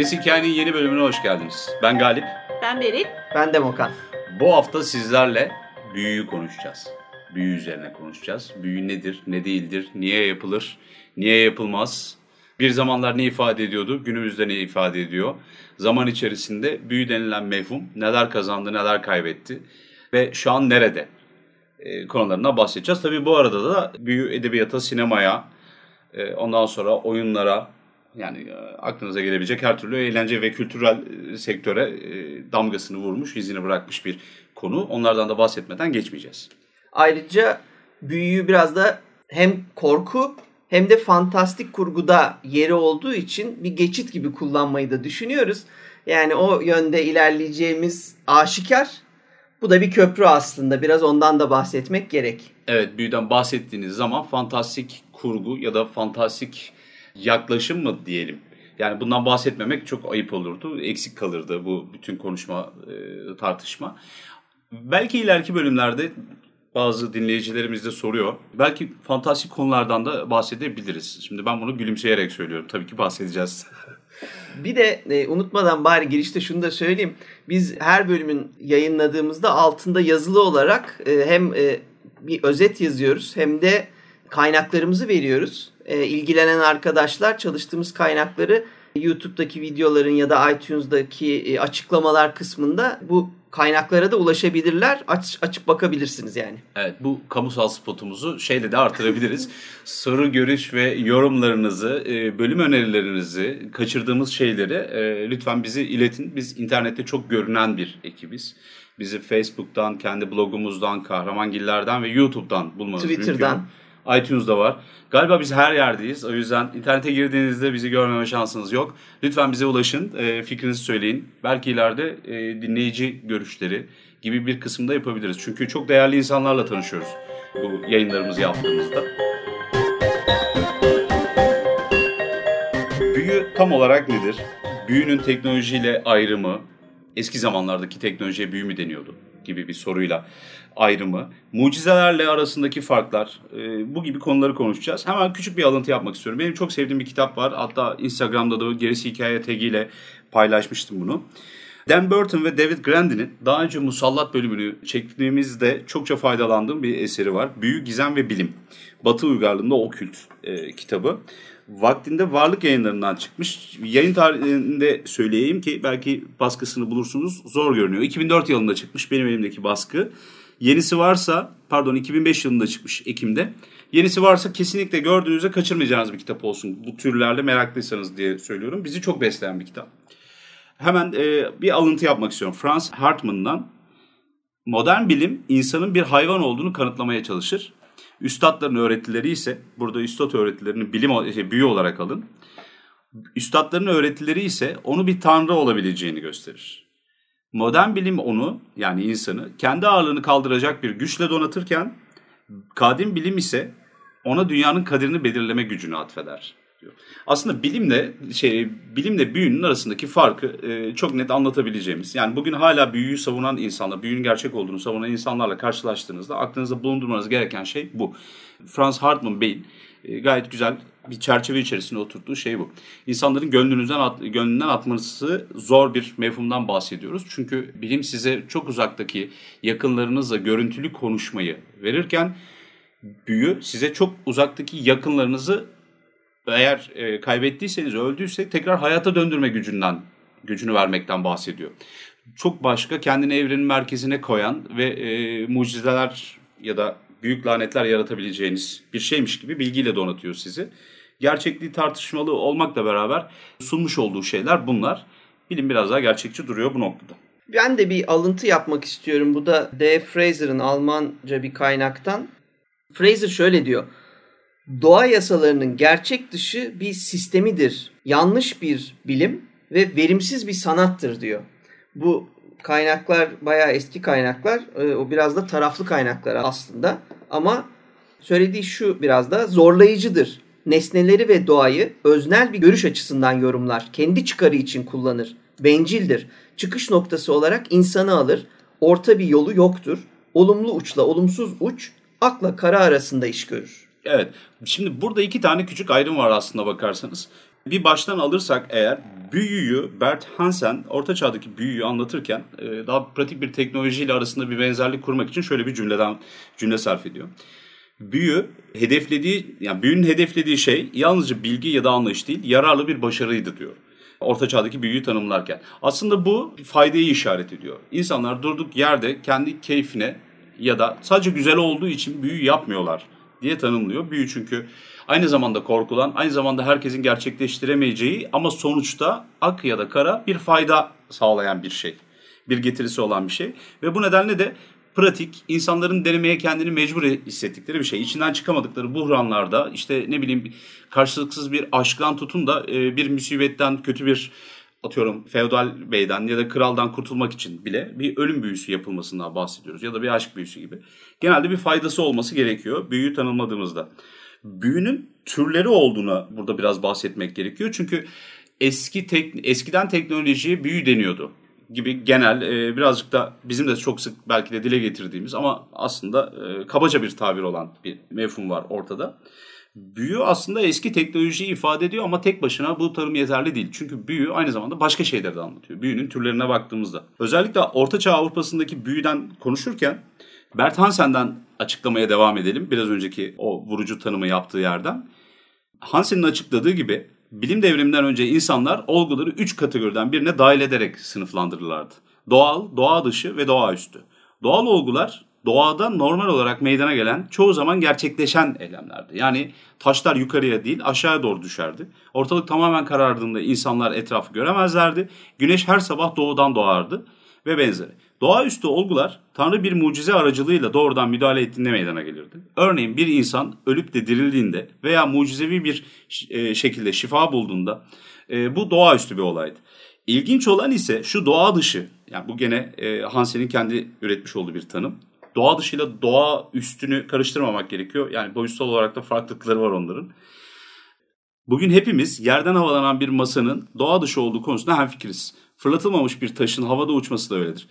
Gerisi Hikayenin yeni bölümüne hoş geldiniz. Ben Galip. Ben Beril. Ben de Mokan. Bu hafta sizlerle büyüyü konuşacağız. Büyü üzerine konuşacağız. Büyü nedir, ne değildir, niye yapılır, niye yapılmaz? Bir zamanlar ne ifade ediyordu, günümüzde ne ifade ediyor? Zaman içerisinde büyü denilen mefhum neler kazandı, neler kaybetti ve şu an nerede? E, konularına bahsedeceğiz. Tabii bu arada da büyü edebiyata, sinemaya, e, ondan sonra oyunlara, yani e, aklınıza gelebilecek her türlü eğlence ve kültürel e, sektöre e, damgasını vurmuş, izini bırakmış bir konu. Onlardan da bahsetmeden geçmeyeceğiz. Ayrıca büyüyü biraz da hem korku hem de fantastik kurguda yeri olduğu için bir geçit gibi kullanmayı da düşünüyoruz. Yani o yönde ilerleyeceğimiz aşikar. Bu da bir köprü aslında. Biraz ondan da bahsetmek gerek. Evet büyüden bahsettiğiniz zaman fantastik kurgu ya da fantastik yaklaşım mı diyelim. Yani bundan bahsetmemek çok ayıp olurdu. Eksik kalırdı bu bütün konuşma, e, tartışma. Belki ileriki bölümlerde bazı dinleyicilerimiz de soruyor. Belki fantastik konulardan da bahsedebiliriz. Şimdi ben bunu gülümseyerek söylüyorum. Tabii ki bahsedeceğiz. Bir de e, unutmadan bari girişte şunu da söyleyeyim. Biz her bölümün yayınladığımızda altında yazılı olarak e, hem e, bir özet yazıyoruz hem de kaynaklarımızı veriyoruz. E, ilgilenen arkadaşlar çalıştığımız kaynakları YouTube'daki videoların ya da iTunes'daki e, açıklamalar kısmında bu kaynaklara da ulaşabilirler. Aç, açıp bakabilirsiniz yani. Evet bu kamusal spotumuzu şeyle de artırabiliriz. Soru, görüş ve yorumlarınızı, e, bölüm önerilerinizi, kaçırdığımız şeyleri e, lütfen bizi iletin. Biz internette çok görünen bir ekibiz. Bizi Facebook'tan, kendi blogumuzdan, Kahramangiller'den ve YouTube'dan bulmanız Twitter'dan. mümkün iTunes'da var. Galiba biz her yerdeyiz. O yüzden internete girdiğinizde bizi görmeme şansınız yok. Lütfen bize ulaşın, e, fikrinizi söyleyin. Belki ileride e, dinleyici görüşleri gibi bir kısımda yapabiliriz. Çünkü çok değerli insanlarla tanışıyoruz bu yayınlarımızı yaptığımızda. Büyü tam olarak nedir? Büyünün teknolojiyle ayrımı, eski zamanlardaki teknolojiye büyü mü deniyordu gibi bir soruyla ayrımı, mucizelerle arasındaki farklar, e, bu gibi konuları konuşacağız. Hemen küçük bir alıntı yapmak istiyorum. Benim çok sevdiğim bir kitap var. Hatta Instagram'da da gerisi hikaye tagiyle paylaşmıştım bunu. Dan Burton ve David Grandin'in daha önce Musallat bölümünü çektiğimizde çokça faydalandığım bir eseri var. Büyü, Gizem ve Bilim. Batı uygarlığında okült e, kitabı. Vaktinde varlık yayınlarından çıkmış. Yayın tarihinde söyleyeyim ki belki baskısını bulursunuz. Zor görünüyor. 2004 yılında çıkmış benim elimdeki baskı. Yenisi varsa pardon 2005 yılında çıkmış Ekim'de. Yenisi varsa kesinlikle gördüğünüzde kaçırmayacağınız bir kitap olsun. Bu türlerle meraklıysanız diye söylüyorum. Bizi çok besleyen bir kitap. Hemen e, bir alıntı yapmak istiyorum. Franz Hartmann'dan modern bilim insanın bir hayvan olduğunu kanıtlamaya çalışır. Üstadların öğretileri ise burada üstad öğretilerini bilim şey, büyü olarak alın. Üstadların öğretileri ise onu bir tanrı olabileceğini gösterir. Modern bilim onu yani insanı kendi ağırlığını kaldıracak bir güçle donatırken kadim bilim ise ona dünyanın kaderini belirleme gücünü atfeder diyor. Aslında bilimle şey bilimle büyünün arasındaki farkı e, çok net anlatabileceğimiz. Yani bugün hala büyüyü savunan insanlar, büyünün gerçek olduğunu savunan insanlarla karşılaştığınızda aklınızda bulundurmanız gereken şey bu. Franz Hartmann Bey'in e, gayet güzel bir çerçeve içerisinde oturttuğu şey bu. İnsanların gönlünüzden at, gönlünden atması zor bir mefhumdan bahsediyoruz. Çünkü bilim size çok uzaktaki yakınlarınızla görüntülü konuşmayı verirken büyü size çok uzaktaki yakınlarınızı eğer e, kaybettiyseniz, öldüyse tekrar hayata döndürme gücünden, gücünü vermekten bahsediyor. Çok başka kendini evrenin merkezine koyan ve e, mucizeler ya da büyük lanetler yaratabileceğiniz bir şeymiş gibi bilgiyle donatıyor sizi. Gerçekliği tartışmalı olmakla beraber sunmuş olduğu şeyler bunlar. Bilim biraz daha gerçekçi duruyor bu noktada. Ben de bir alıntı yapmak istiyorum. Bu da D. Fraser'ın Almanca bir kaynaktan. Fraser şöyle diyor. Doğa yasalarının gerçek dışı bir sistemidir. Yanlış bir bilim ve verimsiz bir sanattır diyor. Bu kaynaklar bayağı eski kaynaklar. Ee, o biraz da taraflı kaynaklar aslında. Ama söylediği şu biraz da zorlayıcıdır. Nesneleri ve doğayı öznel bir görüş açısından yorumlar. Kendi çıkarı için kullanır. Bencildir. Çıkış noktası olarak insanı alır. Orta bir yolu yoktur. Olumlu uçla olumsuz uç akla kara arasında iş görür. Evet. Şimdi burada iki tane küçük ayrım var aslında bakarsanız. Bir baştan alırsak eğer büyüyü Bert Hansen orta çağdaki büyüyü anlatırken e, daha pratik bir teknolojiyle arasında bir benzerlik kurmak için şöyle bir cümleden cümle sarf ediyor. Büyü hedeflediği yani büyünün hedeflediği şey yalnızca bilgi ya da anlayış değil yararlı bir başarıydı diyor. Orta çağdaki büyüyü tanımlarken. Aslında bu faydayı işaret ediyor. İnsanlar durduk yerde kendi keyfine ya da sadece güzel olduğu için büyü yapmıyorlar diye tanımlıyor. Büyü çünkü aynı zamanda korkulan, aynı zamanda herkesin gerçekleştiremeyeceği ama sonuçta ak ya da kara bir fayda sağlayan bir şey. Bir getirisi olan bir şey. Ve bu nedenle de pratik, insanların denemeye kendini mecbur hissettikleri bir şey. İçinden çıkamadıkları buhranlarda işte ne bileyim karşılıksız bir aşktan tutun da e, bir musibetten kötü bir atıyorum feodal beyden ya da kraldan kurtulmak için bile bir ölüm büyüsü yapılmasından bahsediyoruz ya da bir aşk büyüsü gibi. Genelde bir faydası olması gerekiyor büyüyü tanımladığımızda. Büyünün türleri olduğuna burada biraz bahsetmek gerekiyor. Çünkü eski tek, eskiden teknolojiye büyü deniyordu gibi genel e, birazcık da bizim de çok sık belki de dile getirdiğimiz ama aslında e, kabaca bir tabir olan bir mefhum var ortada. Büyü aslında eski teknolojiyi ifade ediyor ama tek başına bu tanım yeterli değil. Çünkü büyü aynı zamanda başka şeyleri de anlatıyor. Büyünün türlerine baktığımızda. Özellikle Orta Çağ Avrupa'sındaki büyüden konuşurken Bert Hansen'den açıklamaya devam edelim. Biraz önceki o vurucu tanımı yaptığı yerden. Hansen'in açıkladığı gibi bilim devriminden önce insanlar olguları üç kategoriden birine dahil ederek sınıflandırırlardı. Doğal, doğa dışı ve doğaüstü. Doğal olgular doğada normal olarak meydana gelen çoğu zaman gerçekleşen eylemlerdi. Yani taşlar yukarıya değil aşağıya doğru düşerdi. Ortalık tamamen karardığında insanlar etrafı göremezlerdi. Güneş her sabah doğudan doğardı ve benzeri. Doğaüstü olgular Tanrı bir mucize aracılığıyla doğrudan müdahale ettiğinde meydana gelirdi. Örneğin bir insan ölüp de dirildiğinde veya mucizevi bir e, şekilde şifa bulduğunda e, bu doğaüstü bir olaydı. İlginç olan ise şu doğa dışı, yani bu gene e, Hansen'in kendi üretmiş olduğu bir tanım. Doğa dışıyla doğa üstünü karıştırmamak gerekiyor. Yani boyutsal olarak da farklılıkları var onların. Bugün hepimiz yerden havalanan bir masanın doğa dışı olduğu konusunda hemfikiriz. Fırlatılmamış bir taşın havada uçması da öyledir.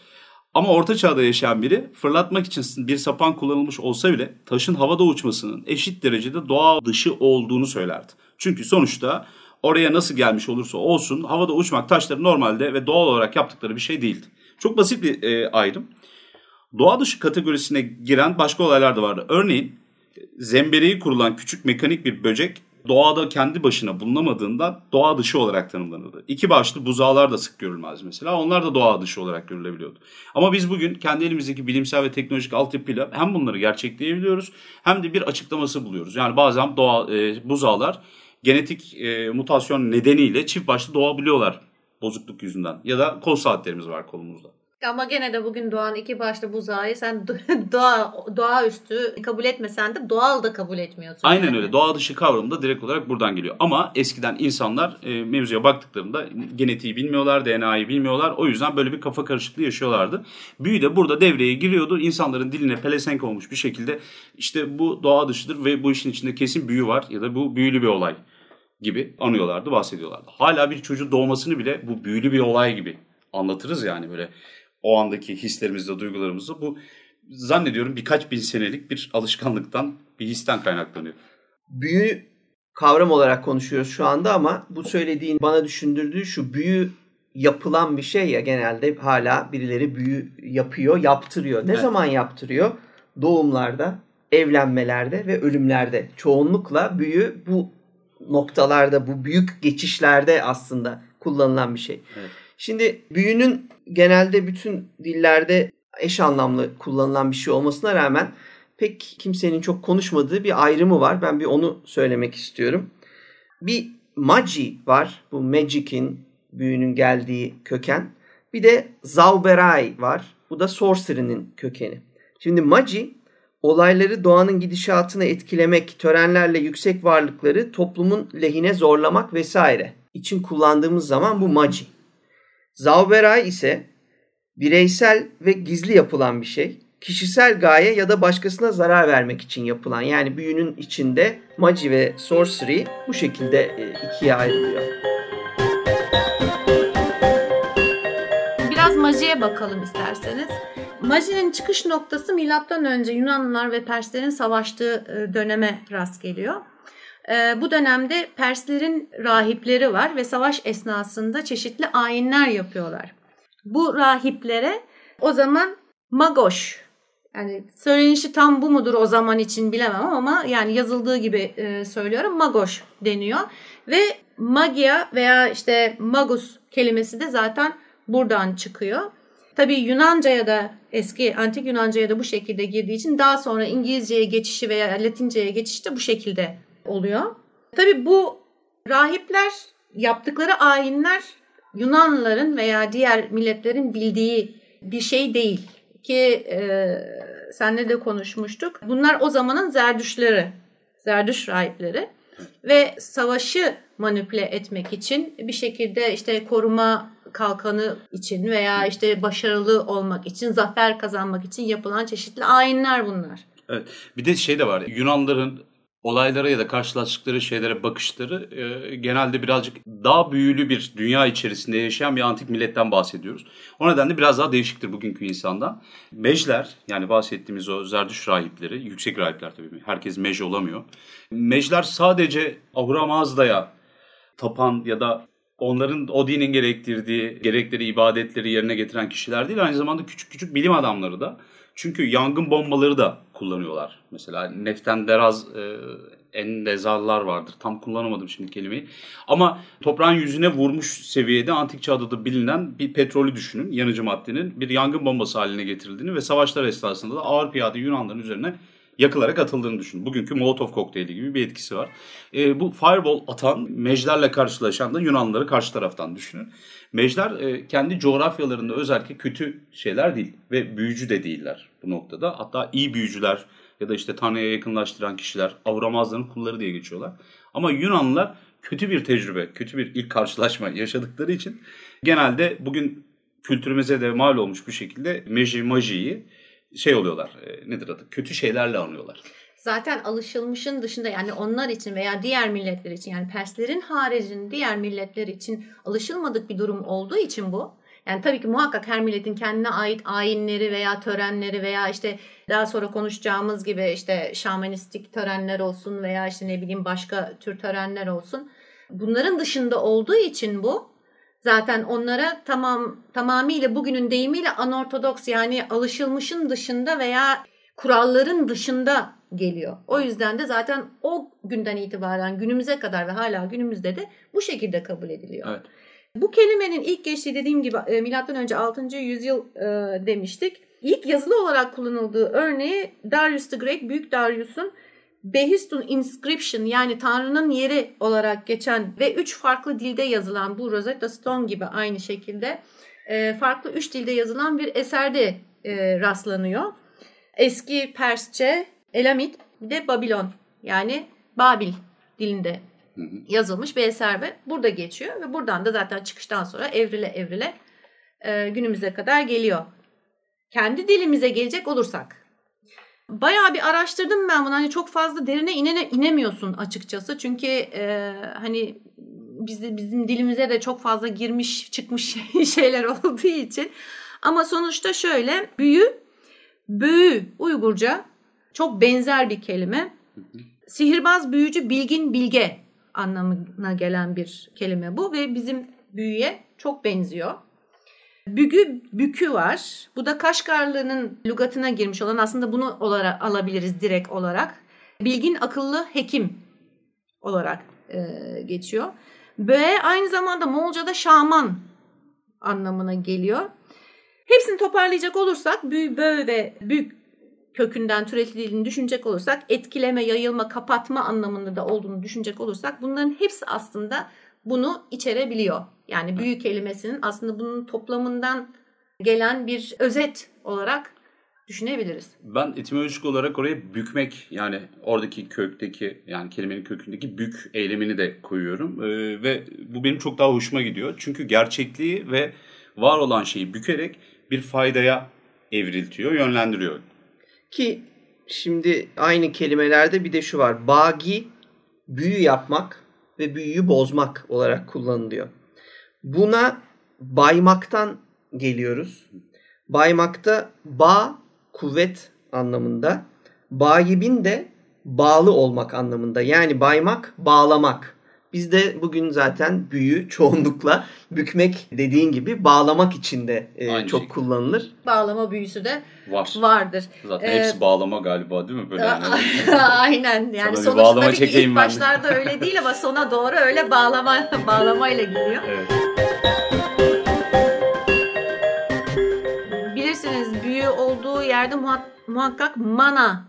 Ama orta çağda yaşayan biri fırlatmak için bir sapan kullanılmış olsa bile taşın havada uçmasının eşit derecede doğa dışı olduğunu söylerdi. Çünkü sonuçta oraya nasıl gelmiş olursa olsun havada uçmak taşları normalde ve doğal olarak yaptıkları bir şey değildi. Çok basit bir e, ayrım. Doğa dışı kategorisine giren başka olaylar da vardı. Örneğin zembereği kurulan küçük mekanik bir böcek doğada kendi başına bulunamadığından doğa dışı olarak tanımlanırdı. İki başlı buzağlar da sık görülmez mesela. Onlar da doğa dışı olarak görülebiliyordu. Ama biz bugün kendi elimizdeki bilimsel ve teknolojik altyapıyla hem bunları gerçekleyebiliyoruz hem de bir açıklaması buluyoruz. Yani bazen doğa e, buzağlar genetik e, mutasyon nedeniyle çift başlı doğabiliyorlar bozukluk yüzünden. Ya da kol saatlerimiz var kolumuzda. Ama gene de bugün doğan iki başlı buzağı sen doğa doğaüstü kabul etmesen de doğal da kabul etmiyorsun. Aynen yani. öyle. Doğa dışı kavramı da direkt olarak buradan geliyor. Ama eskiden insanlar e, mevzuya baktıklarında genetiği bilmiyorlar, DNA'yı bilmiyorlar. O yüzden böyle bir kafa karışıklığı yaşıyorlardı. Büyü de burada devreye giriyordu. İnsanların diline pelesenk olmuş bir şekilde işte bu doğa dışıdır ve bu işin içinde kesin büyü var ya da bu büyülü bir olay gibi anıyorlardı, bahsediyorlardı. Hala bir çocuğun doğmasını bile bu büyülü bir olay gibi anlatırız yani böyle o andaki hislerimizle, duygularımızla bu zannediyorum birkaç bin senelik bir alışkanlıktan, bir histen kaynaklanıyor. Büyü kavram olarak konuşuyoruz şu anda ama bu söylediğin bana düşündürdüğü şu büyü yapılan bir şey ya genelde hala birileri büyü yapıyor, yaptırıyor. Ne evet. zaman yaptırıyor? Doğumlarda, evlenmelerde ve ölümlerde. Çoğunlukla büyü bu noktalarda, bu büyük geçişlerde aslında kullanılan bir şey. Evet. Şimdi büyünün genelde bütün dillerde eş anlamlı kullanılan bir şey olmasına rağmen pek kimsenin çok konuşmadığı bir ayrımı var. Ben bir onu söylemek istiyorum. Bir magi var. Bu magic'in büyünün geldiği köken. Bir de zauberai var. Bu da sorcery'nin kökeni. Şimdi magi olayları doğanın gidişatını etkilemek, törenlerle yüksek varlıkları toplumun lehine zorlamak vesaire için kullandığımız zaman bu magi. Zauberay ise bireysel ve gizli yapılan bir şey. Kişisel gaye ya da başkasına zarar vermek için yapılan yani büyünün içinde magi ve sorcery bu şekilde e, ikiye ayrılıyor. Biraz magiye bakalım isterseniz. Majinin çıkış noktası milattan önce Yunanlılar ve Perslerin savaştığı e, döneme rast geliyor. E, bu dönemde Perslerin rahipleri var ve savaş esnasında çeşitli ayinler yapıyorlar. Bu rahiplere o zaman Magoş yani söylenişi tam bu mudur o zaman için bilemem ama yani yazıldığı gibi e, söylüyorum Magoş deniyor ve magia veya işte magus kelimesi de zaten buradan çıkıyor. Tabii Yunanca'ya da eski antik Yunanca'ya da bu şekilde girdiği için daha sonra İngilizce'ye geçişi veya Latince'ye geçişi de bu şekilde oluyor. Tabii bu rahipler yaptıkları ayinler Yunanlıların veya diğer milletlerin bildiği bir şey değil ki e, senle de konuşmuştuk. Bunlar o zamanın zerdüşleri, zerdüş rahipleri ve savaşı manipüle etmek için bir şekilde işte koruma kalkanı için veya işte başarılı olmak için, zafer kazanmak için yapılan çeşitli ayinler bunlar. Evet. Bir de şey de var. Yunanların olaylara ya da karşılaştıkları şeylere bakışları e, genelde birazcık daha büyülü bir dünya içerisinde yaşayan bir antik milletten bahsediyoruz. O nedenle biraz daha değişiktir bugünkü insandan. Mejler yani bahsettiğimiz o Zerdüş rahipleri, yüksek rahipler tabii herkes mej olamıyor. Mejler sadece Ahura Mazda'ya tapan ya da onların o dinin gerektirdiği gerekleri ibadetleri yerine getiren kişiler değil aynı zamanda küçük küçük bilim adamları da. Çünkü yangın bombaları da kullanıyorlar. Mesela neften deraz e, endezarlar vardır. Tam kullanamadım şimdi kelimeyi. Ama toprağın yüzüne vurmuş seviyede antik çağda da bilinen bir petrolü düşünün. Yanıcı maddenin bir yangın bombası haline getirildiğini ve savaşlar esnasında da ağır piyade Yunanların üzerine yakılarak atıldığını düşün. Bugünkü Molotov kokteyli gibi bir etkisi var. E, bu fireball atan meclerle karşılaşan da Yunanlıları karşı taraftan düşünün. Mecler e, kendi coğrafyalarında özellikle kötü şeyler değil ve büyücü de değiller bu noktada. Hatta iyi büyücüler ya da işte Tanrı'ya yakınlaştıran kişiler avuramazların kulları diye geçiyorlar. Ama Yunanlılar kötü bir tecrübe, kötü bir ilk karşılaşma yaşadıkları için genelde bugün kültürümüze de mal olmuş bir şekilde meji majiyi şey oluyorlar. E, nedir adı? Kötü şeylerle anlıyorlar. Zaten alışılmışın dışında yani onlar için veya diğer milletler için yani Perslerin haricinde diğer milletler için alışılmadık bir durum olduğu için bu. Yani tabii ki muhakkak her milletin kendine ait ayinleri veya törenleri veya işte daha sonra konuşacağımız gibi işte şamanistik törenler olsun veya işte ne bileyim başka tür törenler olsun. Bunların dışında olduğu için bu zaten onlara tamam tamamıyla bugünün deyimiyle anortodoks yani alışılmışın dışında veya kuralların dışında geliyor. O yüzden de zaten o günden itibaren günümüze kadar ve hala günümüzde de bu şekilde kabul ediliyor. Evet. Bu kelimenin ilk geçtiği dediğim gibi e, milattan önce 6. yüzyıl e, demiştik. İlk yazılı olarak kullanıldığı örneği Darius the Great, Büyük Darius'un Behistun Inscription yani Tanrı'nın yeri olarak geçen ve üç farklı dilde yazılan bu Rosetta Stone gibi aynı şekilde e, farklı üç dilde yazılan bir eserde e, rastlanıyor. Eski Persçe, Elamit bir de Babilon yani Babil dilinde yazılmış bir eser ve burada geçiyor ve buradan da zaten çıkıştan sonra evrile evrile e, günümüze kadar geliyor. Kendi dilimize gelecek olursak bayağı bir araştırdım ben bunu. Hani çok fazla derine inene, inemiyorsun açıkçası. Çünkü e, hani biz, bizim dilimize de çok fazla girmiş çıkmış şeyler olduğu için. Ama sonuçta şöyle büyü, büyü Uygurca çok benzer bir kelime. Sihirbaz, büyücü, bilgin, bilge anlamına gelen bir kelime bu ve bizim büyüye çok benziyor. Bügü, bükü var. Bu da Kaşgarlı'nın lügatına girmiş olan aslında bunu olarak alabiliriz direkt olarak. Bilgin, akıllı, hekim olarak e, geçiyor. Böğe aynı zamanda Moğolca'da şaman anlamına geliyor. Hepsini toparlayacak olursak büyü, bö ve büyük kökünden türetildiğini düşünecek olursak etkileme, yayılma, kapatma anlamında da olduğunu düşünecek olursak bunların hepsi aslında bunu içerebiliyor. Yani büyü kelimesinin aslında bunun toplamından gelen bir özet olarak düşünebiliriz. Ben etimolojik olarak oraya bükmek yani oradaki kökteki yani kelimenin kökündeki bük eylemini de koyuyorum. Ee, ve bu benim çok daha hoşuma gidiyor. Çünkü gerçekliği ve var olan şeyi bükerek bir faydaya evriltiyor, yönlendiriyor. Ki şimdi aynı kelimelerde bir de şu var. Bagi büyü yapmak ve büyüyü bozmak olarak kullanılıyor. Buna baymaktan geliyoruz. Baymakta ba kuvvet anlamında. Bagibin de bağlı olmak anlamında. Yani baymak, bağlamak. Bizde bugün zaten büyü çoğunlukla bükmek dediğin gibi bağlamak için de e, Aynı çok şey. kullanılır. Bağlama büyüsü de Var. vardır. Zaten Ee, hepsi bağlama galiba değil mi? Böyle yani. Aynen. Yani Sana bir sonuçta bağlama tabii ki ilk başlarda öyle değil ama sona doğru öyle bağlama bağlamayla gidiyor. Evet. Bilirsiniz büyü olduğu yerde muhak- muhakkak mana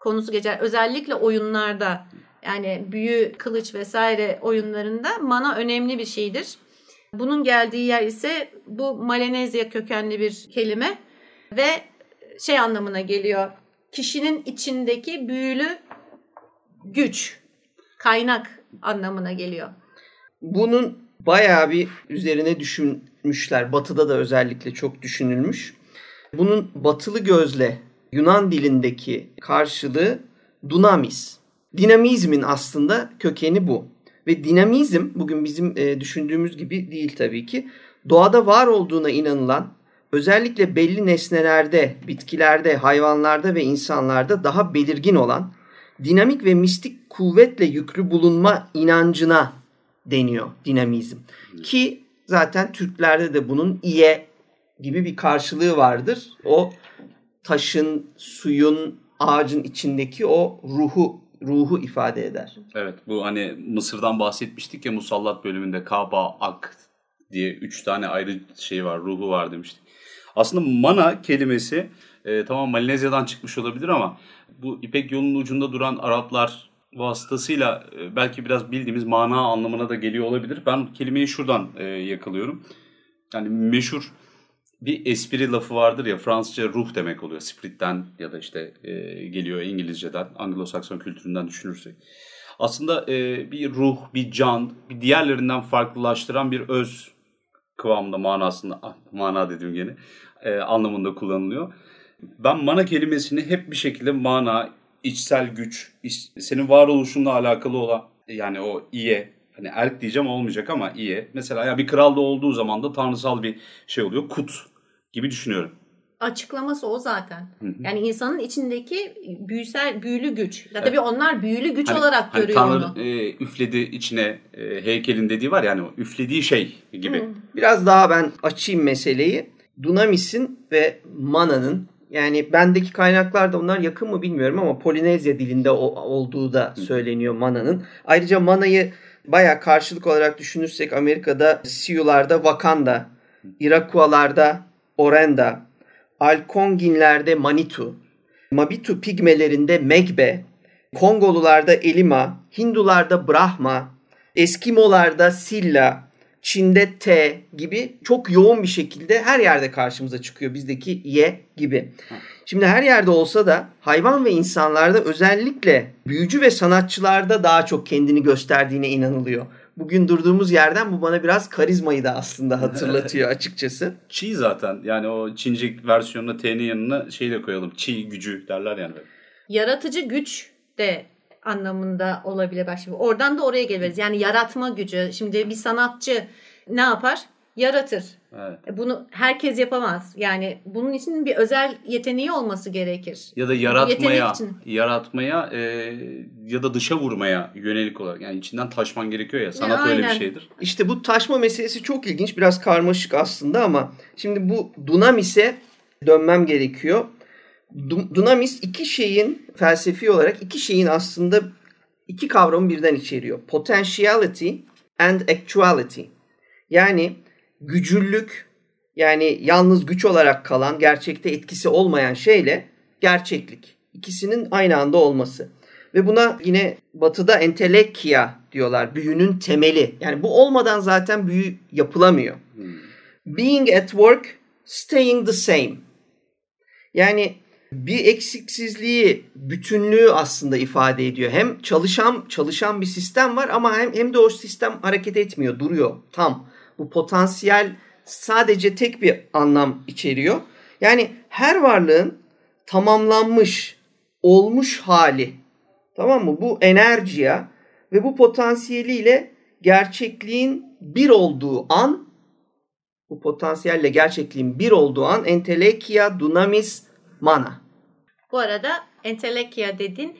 konusu geçer. Özellikle oyunlarda yani büyü, kılıç vesaire oyunlarında mana önemli bir şeydir. Bunun geldiği yer ise bu Malenezya kökenli bir kelime ve şey anlamına geliyor. Kişinin içindeki büyülü güç, kaynak anlamına geliyor. Bunun bayağı bir üzerine düşünmüşler. Batı'da da özellikle çok düşünülmüş. Bunun batılı gözle Yunan dilindeki karşılığı dunamis. Dinamizmin aslında kökeni bu. Ve dinamizm bugün bizim e, düşündüğümüz gibi değil tabii ki. Doğada var olduğuna inanılan özellikle belli nesnelerde, bitkilerde, hayvanlarda ve insanlarda daha belirgin olan dinamik ve mistik kuvvetle yüklü bulunma inancına deniyor dinamizm. Ki zaten Türklerde de bunun iye gibi bir karşılığı vardır. O taşın, suyun, ağacın içindeki o ruhu ruhu ifade eder. Evet bu hani Mısır'dan bahsetmiştik ya Musallat bölümünde Kaba, Ak diye üç tane ayrı şey var, ruhu var demiştik. Aslında mana kelimesi e, tamam Malezya'dan çıkmış olabilir ama bu İpek yolunun ucunda duran Araplar vasıtasıyla e, belki biraz bildiğimiz mana anlamına da geliyor olabilir. Ben kelimeyi şuradan e, yakalıyorum. Yani meşhur bir espri lafı vardır ya Fransızca ruh demek oluyor. Spirit'ten ya da işte e, geliyor İngilizceden, Anglo-Sakson kültüründen düşünürsek. Aslında e, bir ruh, bir can, bir diğerlerinden farklılaştıran bir öz kıvamında manasında, ah, mana dedim gene, e, anlamında kullanılıyor. Ben mana kelimesini hep bir şekilde mana, içsel güç, iç- senin varoluşunla alakalı olan yani o iye, hani erk diyeceğim olmayacak ama iye. Mesela ya bir kralda olduğu zaman da tanrısal bir şey oluyor. Kut gibi düşünüyorum. Açıklaması o zaten. Hı hı. Yani insanın içindeki büyüsel büyülü güç. Ya Evet. tabii onlar büyülü güç Hani- olarak hani görüyor Tanrı onu. e, üfledi içine e, heykelin dediği var yani o üflediği şey gibi. Hı. Biraz daha ben açayım meseleyi. Dunamis'in ve Mana'nın yani bendeki kaynaklarda onlar yakın mı bilmiyorum ama Polinezya dilinde o- olduğu da söyleniyor Mana'nın. Ayrıca Mana'yı bayağı karşılık olarak düşünürsek Amerika'da Sioux'larda Wakanda, Irakualarda Orenda, Alkonginlerde Manitu, Mabitu pigmelerinde Megbe, Kongolularda Elima, Hindularda Brahma, Eskimolarda Silla, Çin'de T gibi çok yoğun bir şekilde her yerde karşımıza çıkıyor bizdeki Y gibi. Şimdi her yerde olsa da hayvan ve insanlarda özellikle büyücü ve sanatçılarda daha çok kendini gösterdiğine inanılıyor. Bugün durduğumuz yerden bu bana biraz karizmayı da aslında hatırlatıyor açıkçası. Çi zaten yani o Çince versiyonuna T'nin yanına şey de koyalım. Çi gücü derler yani. Yaratıcı güç de anlamında olabilir. Bak şimdi oradan da oraya geliriz. Yani yaratma gücü. Şimdi bir sanatçı ne yapar? Yaratır. Evet. E Bunu herkes yapamaz. Yani bunun için bir özel yeteneği olması gerekir. Ya da yaratmaya, yaratmaya e, ya da dışa vurmaya yönelik olarak. Yani içinden taşman gerekiyor ya. Sanat Ya, öyle bir şeydir. İşte bu taşma meselesi çok ilginç. Biraz karmaşık aslında ama şimdi bu Dunamis'e dönmem gerekiyor. Du- Dunamis iki şeyin felsefi olarak iki şeyin aslında iki kavramı birden içeriyor. Potentiality and actuality. Yani gücüllük yani yalnız güç olarak kalan gerçekte etkisi olmayan şeyle gerçeklik. İkisinin aynı anda olması. Ve buna yine batıda entelekia diyorlar. Büyünün temeli. Yani bu olmadan zaten büyü yapılamıyor. Being at work, staying the same. Yani bir eksiksizliği, bütünlüğü aslında ifade ediyor. Hem çalışan çalışan bir sistem var ama hem, hem de o sistem hareket etmiyor, duruyor tam. Bu potansiyel sadece tek bir anlam içeriyor. Yani her varlığın tamamlanmış, olmuş hali. Tamam mı? Bu enerjiye ve bu potansiyeliyle gerçekliğin bir olduğu an bu potansiyelle gerçekliğin bir olduğu an entelekia dunamis mana. Bu arada entelekia dedin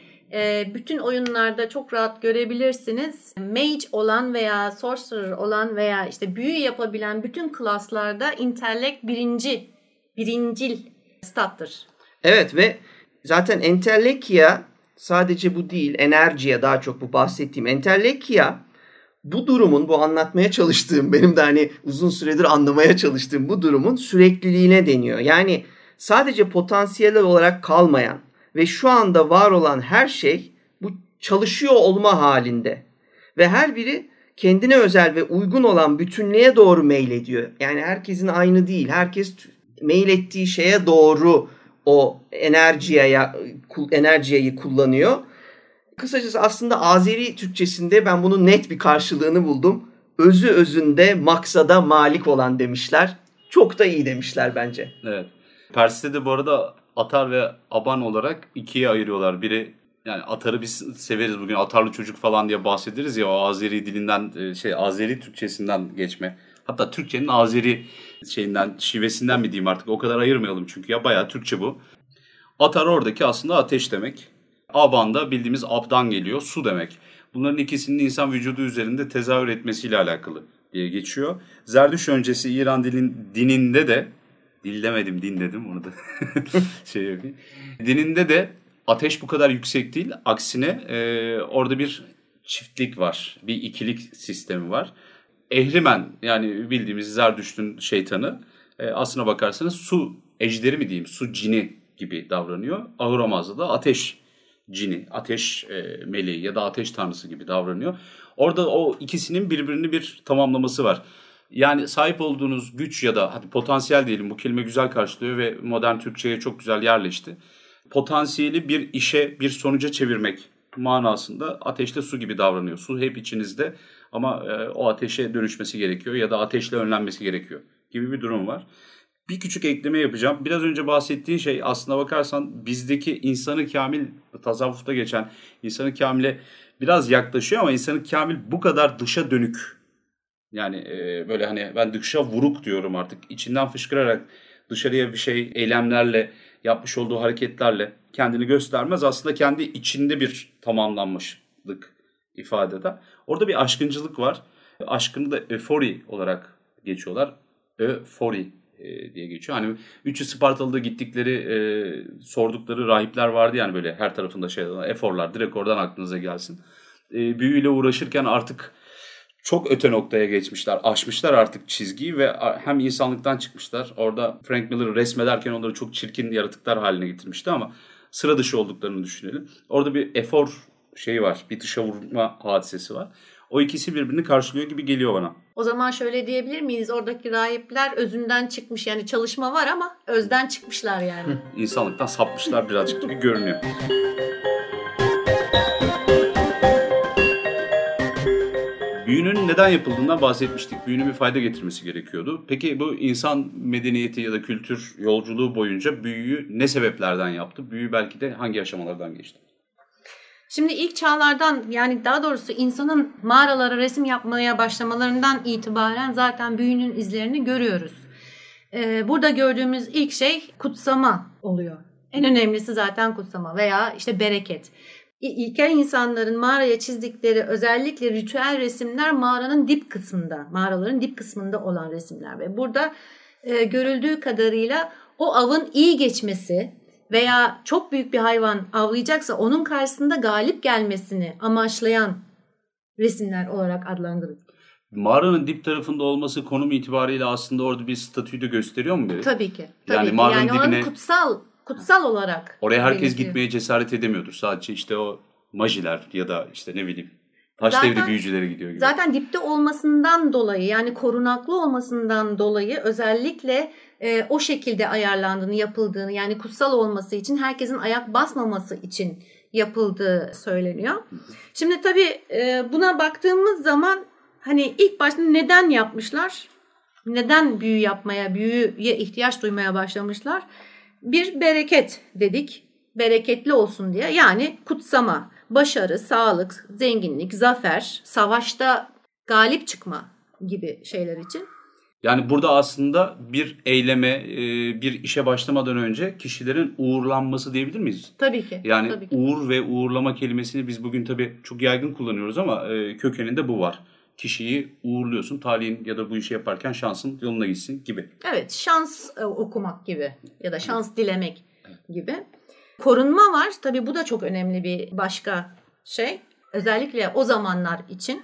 bütün oyunlarda çok rahat görebilirsiniz. Mage olan veya sorcerer olan veya işte büyü yapabilen bütün klaslarda intellect birinci, birincil stattır. Evet ve zaten entellekia sadece bu değil, enerjiye daha çok bu bahsettiğim entellekia bu durumun, bu anlatmaya çalıştığım, benim de hani uzun süredir anlamaya çalıştığım bu durumun sürekliliğine deniyor. Yani sadece potansiyel olarak kalmayan ve şu anda var olan her şey bu çalışıyor olma halinde. Ve her biri kendine özel ve uygun olan bütünlüğe doğru meylediyor. Yani herkesin aynı değil. Herkes meylettiği şeye doğru o enerjiye enerjiyi kullanıyor. Kısacası aslında Azeri Türkçesinde ben bunun net bir karşılığını buldum. Özü özünde maksada malik olan demişler. Çok da iyi demişler bence. Evet. Pers'te de bu arada atar ve aban olarak ikiye ayırıyorlar. Biri yani atarı biz severiz bugün atarlı çocuk falan diye bahsederiz ya o Azeri dilinden e, şey Azeri Türkçesinden geçme. Hatta Türkçenin Azeri şeyinden şivesinden mi diyeyim artık o kadar ayırmayalım çünkü ya bayağı Türkçe bu. Atar oradaki aslında ateş demek. Aban da bildiğimiz abdan geliyor su demek. Bunların ikisinin insan vücudu üzerinde tezahür etmesiyle alakalı diye geçiyor. Zerdüş öncesi İran dilin, dininde de dil demedim din dedim onu da şey yapayım. Dininde de ateş bu kadar yüksek değil. Aksine e, orada bir çiftlik var. Bir ikilik sistemi var. Ehrimen yani bildiğimiz Zerdüşt'ün şeytanı e, aslına bakarsanız su ejderi mi diyeyim su cini gibi davranıyor. Ahura da ateş cini, ateş e, meleği ya da ateş tanrısı gibi davranıyor. Orada o ikisinin birbirini bir tamamlaması var. Yani sahip olduğunuz güç ya da hadi potansiyel diyelim bu kelime güzel karşılıyor ve modern Türkçe'ye çok güzel yerleşti. Potansiyeli bir işe, bir sonuca çevirmek manasında ateşte su gibi davranıyor. Su hep içinizde ama e, o ateşe dönüşmesi gerekiyor ya da ateşle önlenmesi gerekiyor gibi bir durum var. Bir küçük ekleme yapacağım. Biraz önce bahsettiğin şey aslına bakarsan bizdeki insanı kamil tasavvufta geçen insanı kamile biraz yaklaşıyor ama insanı kamil bu kadar dışa dönük. Yani e, böyle hani ben dışa vuruk diyorum artık. içinden fışkırarak dışarıya bir şey eylemlerle yapmış olduğu hareketlerle kendini göstermez. Aslında kendi içinde bir tamamlanmışlık ifadede. Orada bir aşkıncılık var. Aşkını da eufori olarak geçiyorlar. Eufori e, diye geçiyor. Hani 300 Spartalı'da gittikleri e, sordukları rahipler vardı yani böyle her tarafında şey eforlar direkt oradan aklınıza gelsin. E, büyüyle uğraşırken artık çok öte noktaya geçmişler. Aşmışlar artık çizgiyi ve hem insanlıktan çıkmışlar. Orada Frank Miller resmederken onları çok çirkin yaratıklar haline getirmişti ama sıra dışı olduklarını düşünelim. Orada bir efor şeyi var. Bir dışa vurma hadisesi var. O ikisi birbirini karşılıyor gibi geliyor bana. O zaman şöyle diyebilir miyiz? Oradaki rahipler özünden çıkmış. Yani çalışma var ama özden çıkmışlar yani. İnsanlıktan sapmışlar birazcık gibi görünüyor. Büyünün neden yapıldığından bahsetmiştik. Büyünün bir fayda getirmesi gerekiyordu. Peki bu insan medeniyeti ya da kültür yolculuğu boyunca büyüyü ne sebeplerden yaptı? Büyü belki de hangi aşamalardan geçti? Şimdi ilk çağlardan yani daha doğrusu insanın mağaralara resim yapmaya başlamalarından itibaren zaten büyünün izlerini görüyoruz. Ee, burada gördüğümüz ilk şey kutsama oluyor. En önemlisi zaten kutsama veya işte bereket. İlkel insanların mağaraya çizdikleri özellikle ritüel resimler mağaranın dip kısmında, mağaraların dip kısmında olan resimler ve burada e, görüldüğü kadarıyla o avın iyi geçmesi, veya çok büyük bir hayvan avlayacaksa onun karşısında galip gelmesini amaçlayan resimler olarak adlandırılır. Mağaranın dip tarafında olması konum itibariyle aslında orada bir statüyü de gösteriyor mu? Tabii ki. Tabii yani ki. mağaranın yani dibine... kutsal kutsal olarak. Oraya herkes belirtiyor. gitmeye cesaret edemiyordur. Sadece işte o majiler ya da işte ne bileyim Taş zaten, devri büyücüleri gidiyor gibi. Zaten dipte olmasından dolayı yani korunaklı olmasından dolayı özellikle e, o şekilde ayarlandığını, yapıldığını yani kutsal olması için herkesin ayak basmaması için yapıldığı söyleniyor. Şimdi tabii e, buna baktığımız zaman hani ilk başta neden yapmışlar? Neden büyü yapmaya, büyüye ihtiyaç duymaya başlamışlar? Bir bereket dedik. Bereketli olsun diye. Yani kutsama, başarı, sağlık, zenginlik, zafer, savaşta galip çıkma gibi şeyler için. Yani burada aslında bir eyleme, e, bir işe başlamadan önce kişilerin uğurlanması diyebilir miyiz? Tabii ki. Yani tabii ki. uğur ve uğurlama kelimesini biz bugün tabii çok yaygın kullanıyoruz ama e, kökeninde bu var. Kişiyi uğurluyorsun, talihin ya da bu işi yaparken şansın yoluna gitsin gibi. Evet, şans e, okumak gibi ya da şans dilemek gibi. Korunma var. Tabii bu da çok önemli bir başka şey. Özellikle o zamanlar için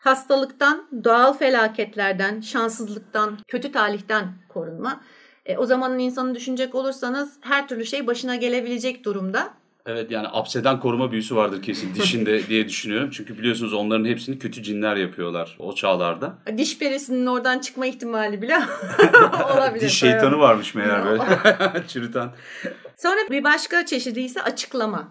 hastalıktan, doğal felaketlerden, şanssızlıktan, kötü talihten korunma. E, o zamanın insanı düşünecek olursanız her türlü şey başına gelebilecek durumda. Evet yani apseden koruma büyüsü vardır kesin dişinde diye düşünüyorum. Çünkü biliyorsunuz onların hepsini kötü cinler yapıyorlar o çağlarda. Diş perisinin oradan çıkma ihtimali bile olabilir. Diş şeytanı varmış meğer böyle çürüten. Sonra bir başka çeşidi ise açıklama.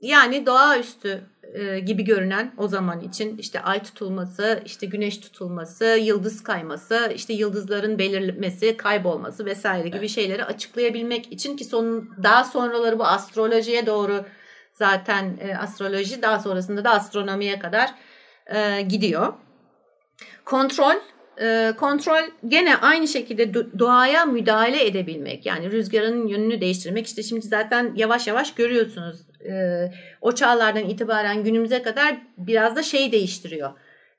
Yani doğaüstü e, gibi görünen o zaman için işte ay tutulması, işte güneş tutulması, yıldız kayması, işte yıldızların belirmesi, kaybolması vesaire gibi şeyleri açıklayabilmek için ki son daha sonraları bu astrolojiye doğru zaten e, astroloji daha sonrasında da astronomiye kadar e, gidiyor. Kontrol e, kontrol gene aynı şekilde doğaya müdahale edebilmek. Yani rüzgarın yönünü değiştirmek. İşte şimdi zaten yavaş yavaş görüyorsunuz. E, o çağlardan itibaren günümüze kadar biraz da şey değiştiriyor.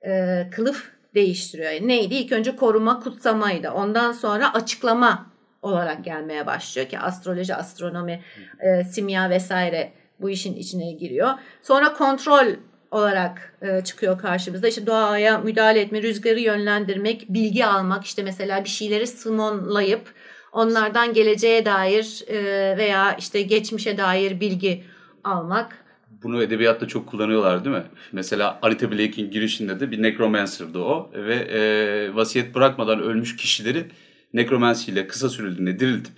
E, kılıf değiştiriyor. Neydi? İlk önce koruma, kutsamaydı. Ondan sonra açıklama olarak gelmeye başlıyor ki astroloji, astronomi, e, simya vesaire bu işin içine giriyor. Sonra kontrol olarak e, çıkıyor karşımızda. İşte doğaya müdahale etme, rüzgarı yönlendirmek, bilgi almak, işte mesela bir şeyleri simonlayıp onlardan geleceğe dair e, veya işte geçmişe dair bilgi almak. Bunu edebiyatta çok kullanıyorlar değil mi? Mesela Arita Blake'in girişinde de bir necromancer'dı o ve e, vasiyet bırakmadan ölmüş kişileri nekromansi ile kısa süreliğine diriltip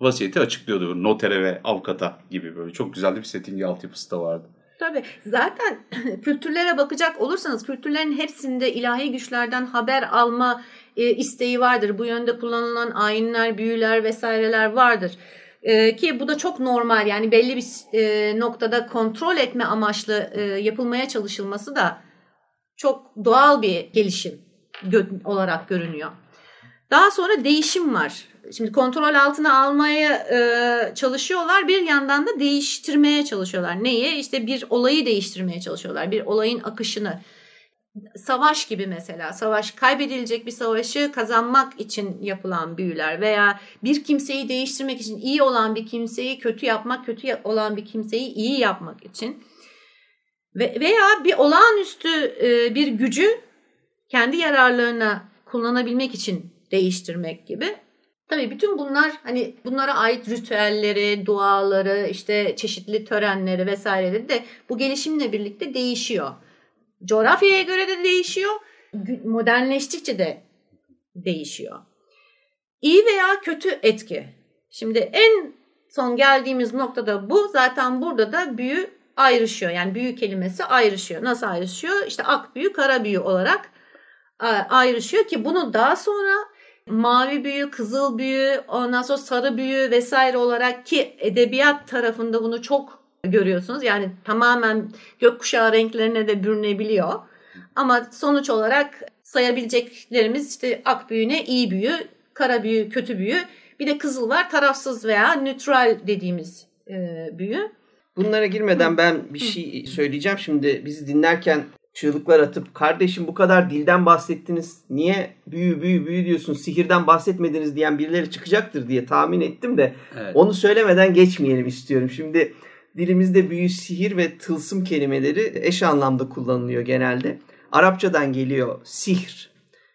vasiyeti açıklıyordu. Notere ve avukata gibi böyle. Çok güzel bir settingi altyapısı da vardı. Tabii zaten kültürlere bakacak olursanız kültürlerin hepsinde ilahi güçlerden haber alma e, isteği vardır. Bu yönde kullanılan ayinler, büyüler vesaireler vardır. E, ki bu da çok normal yani belli bir e, noktada kontrol etme amaçlı e, yapılmaya çalışılması da çok doğal bir gelişim gö- olarak görünüyor. Daha sonra değişim var. Şimdi kontrol altına almaya e, çalışıyorlar. Bir yandan da değiştirmeye çalışıyorlar. Neyi? İşte bir olayı değiştirmeye çalışıyorlar. Bir olayın akışını. Savaş gibi mesela. Savaş kaybedilecek bir savaşı kazanmak için yapılan büyüler veya bir kimseyi değiştirmek için iyi olan bir kimseyi kötü yapmak, kötü olan bir kimseyi iyi yapmak için ve veya bir olağanüstü e, bir gücü kendi yararlarına kullanabilmek için değiştirmek gibi. Tabii bütün bunlar hani bunlara ait ritüelleri, duaları, işte çeşitli törenleri vesaireleri de bu gelişimle birlikte değişiyor. Coğrafyaya göre de değişiyor. Modernleştikçe de değişiyor. İyi veya kötü etki. Şimdi en son geldiğimiz noktada bu. Zaten burada da büyü ayrışıyor. Yani büyü kelimesi ayrışıyor. Nasıl ayrışıyor? İşte ak büyü, kara büyü olarak ayrışıyor ki bunu daha sonra mavi büyü, kızıl büyü, ondan sonra sarı büyü vesaire olarak ki edebiyat tarafında bunu çok görüyorsunuz. Yani tamamen gökkuşağı renklerine de bürünebiliyor. Ama sonuç olarak sayabileceklerimiz işte ak büyüne iyi büyü, kara büyü, kötü büyü. Bir de kızıl var tarafsız veya nötral dediğimiz e, büyü. Bunlara girmeden ben bir şey söyleyeceğim. Şimdi bizi dinlerken çığlıklar atıp kardeşim bu kadar dilden bahsettiniz niye büyü büyü büyü diyorsun sihirden bahsetmediniz diyen birileri çıkacaktır diye tahmin ettim de evet. onu söylemeden geçmeyelim istiyorum. Şimdi dilimizde büyü, sihir ve tılsım kelimeleri eş anlamda kullanılıyor genelde. Arapçadan geliyor sihr.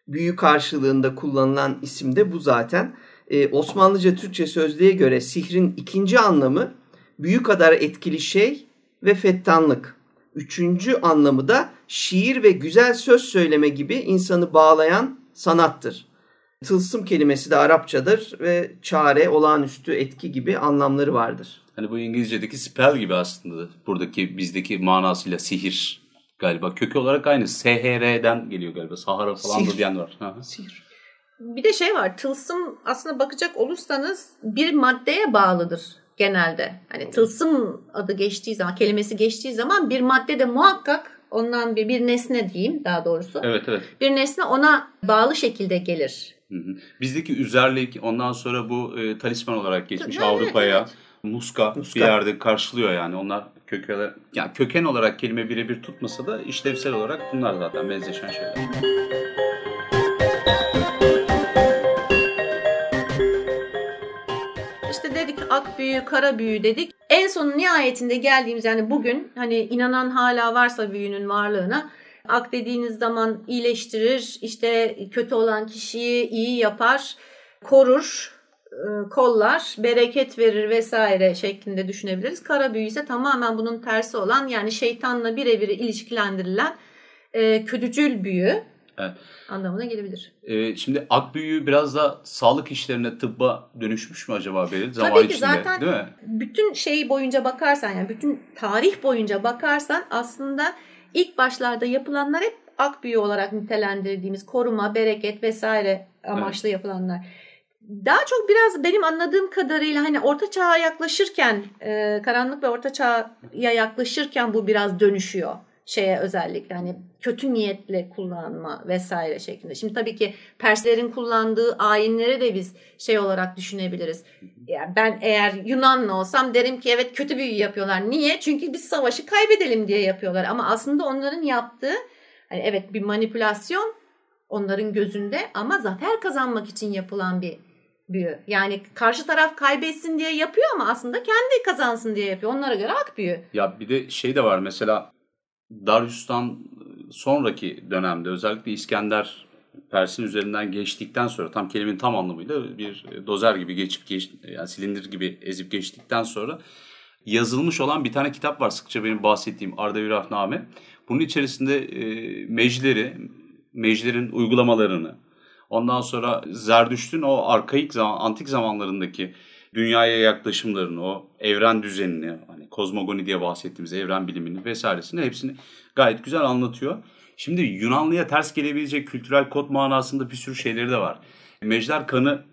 Büyü karşılığında kullanılan isim de bu zaten. Ee, Osmanlıca Türkçe sözlüğe göre sihrin ikinci anlamı büyü kadar etkili şey ve fettanlık. Üçüncü anlamı da şiir ve güzel söz söyleme gibi insanı bağlayan sanattır. Tılsım kelimesi de Arapçadır ve çare, olağanüstü etki gibi anlamları vardır. Hani bu İngilizce'deki spell gibi aslında. Buradaki bizdeki manasıyla sihir galiba. Kökü olarak aynı. SHR'den geliyor galiba. Sahara falan sihir. da diyen var. Ha. Sihir. Bir de şey var. Tılsım aslında bakacak olursanız bir maddeye bağlıdır genelde. Hani tılsım adı geçtiği zaman, kelimesi geçtiği zaman bir madde de muhakkak ondan bir, bir nesne diyeyim daha doğrusu. Evet evet. Bir nesne ona bağlı şekilde gelir. Hı hı. Bizdeki üzerlik ondan sonra bu e, talisman olarak geçmiş Evet, Avrupa'ya evet. Muska, Muska. bir yerde karşılıyor yani. Onlar kökene, yani köken olarak kelime birebir tutmasa da işlevsel olarak bunlar zaten benzeşen şeyler. İşte dedik ak büyü, kara büyü dedik. En son nihayetinde geldiğimiz yani bugün hani inanan hala varsa büyünün varlığına ak dediğiniz zaman iyileştirir, işte kötü olan kişiyi iyi yapar, korur, kollar, bereket verir vesaire şeklinde düşünebiliriz. Kara büyü ise tamamen bunun tersi olan yani şeytanla birebir ilişkilendirilen e, kötücül büyü Evet. anlamına gelebilir. Ee, şimdi ak büyü biraz da sağlık işlerine, tıbba dönüşmüş mü acaba Beril? Zaman Tabii ki içinde, zaten- değil mi? bütün şey boyunca bakarsan yani bütün tarih boyunca bakarsan aslında ilk başlarda yapılanlar hep ak büyü olarak nitelendirdiğimiz koruma, bereket vesaire amaçlı yapılanlar. Daha çok biraz benim anladığım kadarıyla hani orta çağa yaklaşırken, e, karanlık ve orta çağa yaklaşırken bu biraz dönüşüyor şeye özellikle hani kötü niyetle kullanma vesaire şeklinde. Şimdi tabii ki Perslerin kullandığı ayinleri de biz şey olarak düşünebiliriz. Yani ben eğer Yunanlı olsam derim ki evet kötü büyü yapıyorlar. Niye? Çünkü biz savaşı kaybedelim diye yapıyorlar. Ama aslında onların yaptığı hani evet bir manipülasyon onların gözünde ama zafer kazanmak için yapılan bir büyü. Yani karşı taraf kaybetsin diye yapıyor ama aslında kendi kazansın diye yapıyor. Onlara göre ak büyü. Ya bir de şey de var mesela Darius'tan sonraki dönemde özellikle İskender Pers'in üzerinden geçtikten sonra tam kelimenin tam anlamıyla bir dozer gibi geçip geç, yani silindir gibi ezip geçtikten sonra yazılmış olan bir tane kitap var sıkça benim bahsettiğim Ardavirafname. Bunun içerisinde e, mecleri, meclerin uygulamalarını, ondan sonra Zerdüşt'ün o arkaik zaman, antik zamanlarındaki dünyaya yaklaşımlarını, o evren düzenini, hani kozmogoni diye bahsettiğimiz evren bilimini vesairesini hepsini gayet güzel anlatıyor. Şimdi Yunanlıya ters gelebilecek kültürel kod manasında bir sürü şeyleri de var. Mejder kanı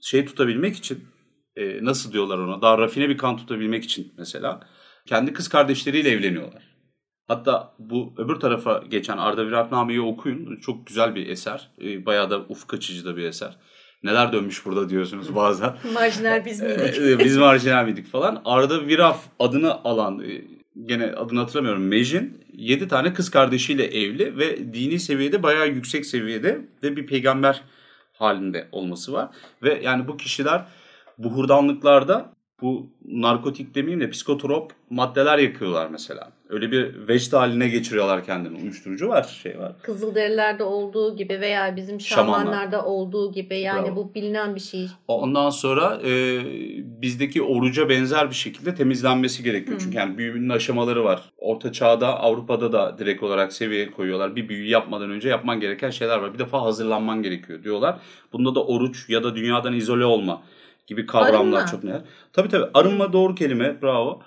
şey tutabilmek için e, nasıl diyorlar ona daha rafine bir kan tutabilmek için mesela kendi kız kardeşleriyle evleniyorlar. Hatta bu öbür tarafa geçen Arda Viratname'yi okuyun. Çok güzel bir eser. E, bayağı da ufuk açıcı da bir eser. Neler dönmüş burada diyorsunuz bazen. Marjinal biz miydik? Ee, Biz marjinal miydik falan. Arda Viraf adını alan e, gene adını hatırlamıyorum. Mejin 7 tane kız kardeşiyle evli ve dini seviyede bayağı yüksek seviyede ve bir peygamber halinde olması var. Ve yani bu kişiler bu hurdanlıklarda bu narkotik demeyeyim de psikotrop maddeler yakıyorlar mesela. Öyle bir vecd haline geçiriyorlar kendini. Uyuşturucu var, şey var. Kızılderililerde olduğu gibi veya bizim Şamanlar. şamanlarda olduğu gibi yani Bravo. bu bilinen bir şey. Ondan sonra e, bizdeki oruca benzer bir şekilde temizlenmesi gerekiyor. Hı. Çünkü yani büyünün aşamaları var. Orta çağda Avrupa'da da direkt olarak seviyeye koyuyorlar. Bir büyü yapmadan önce yapman gereken şeyler var. Bir defa hazırlanman gerekiyor diyorlar. Bunda da oruç ya da dünyadan izole olma gibi kavramlar Arınma. çok ne? Tabii tabii arınma doğru kelime bravo.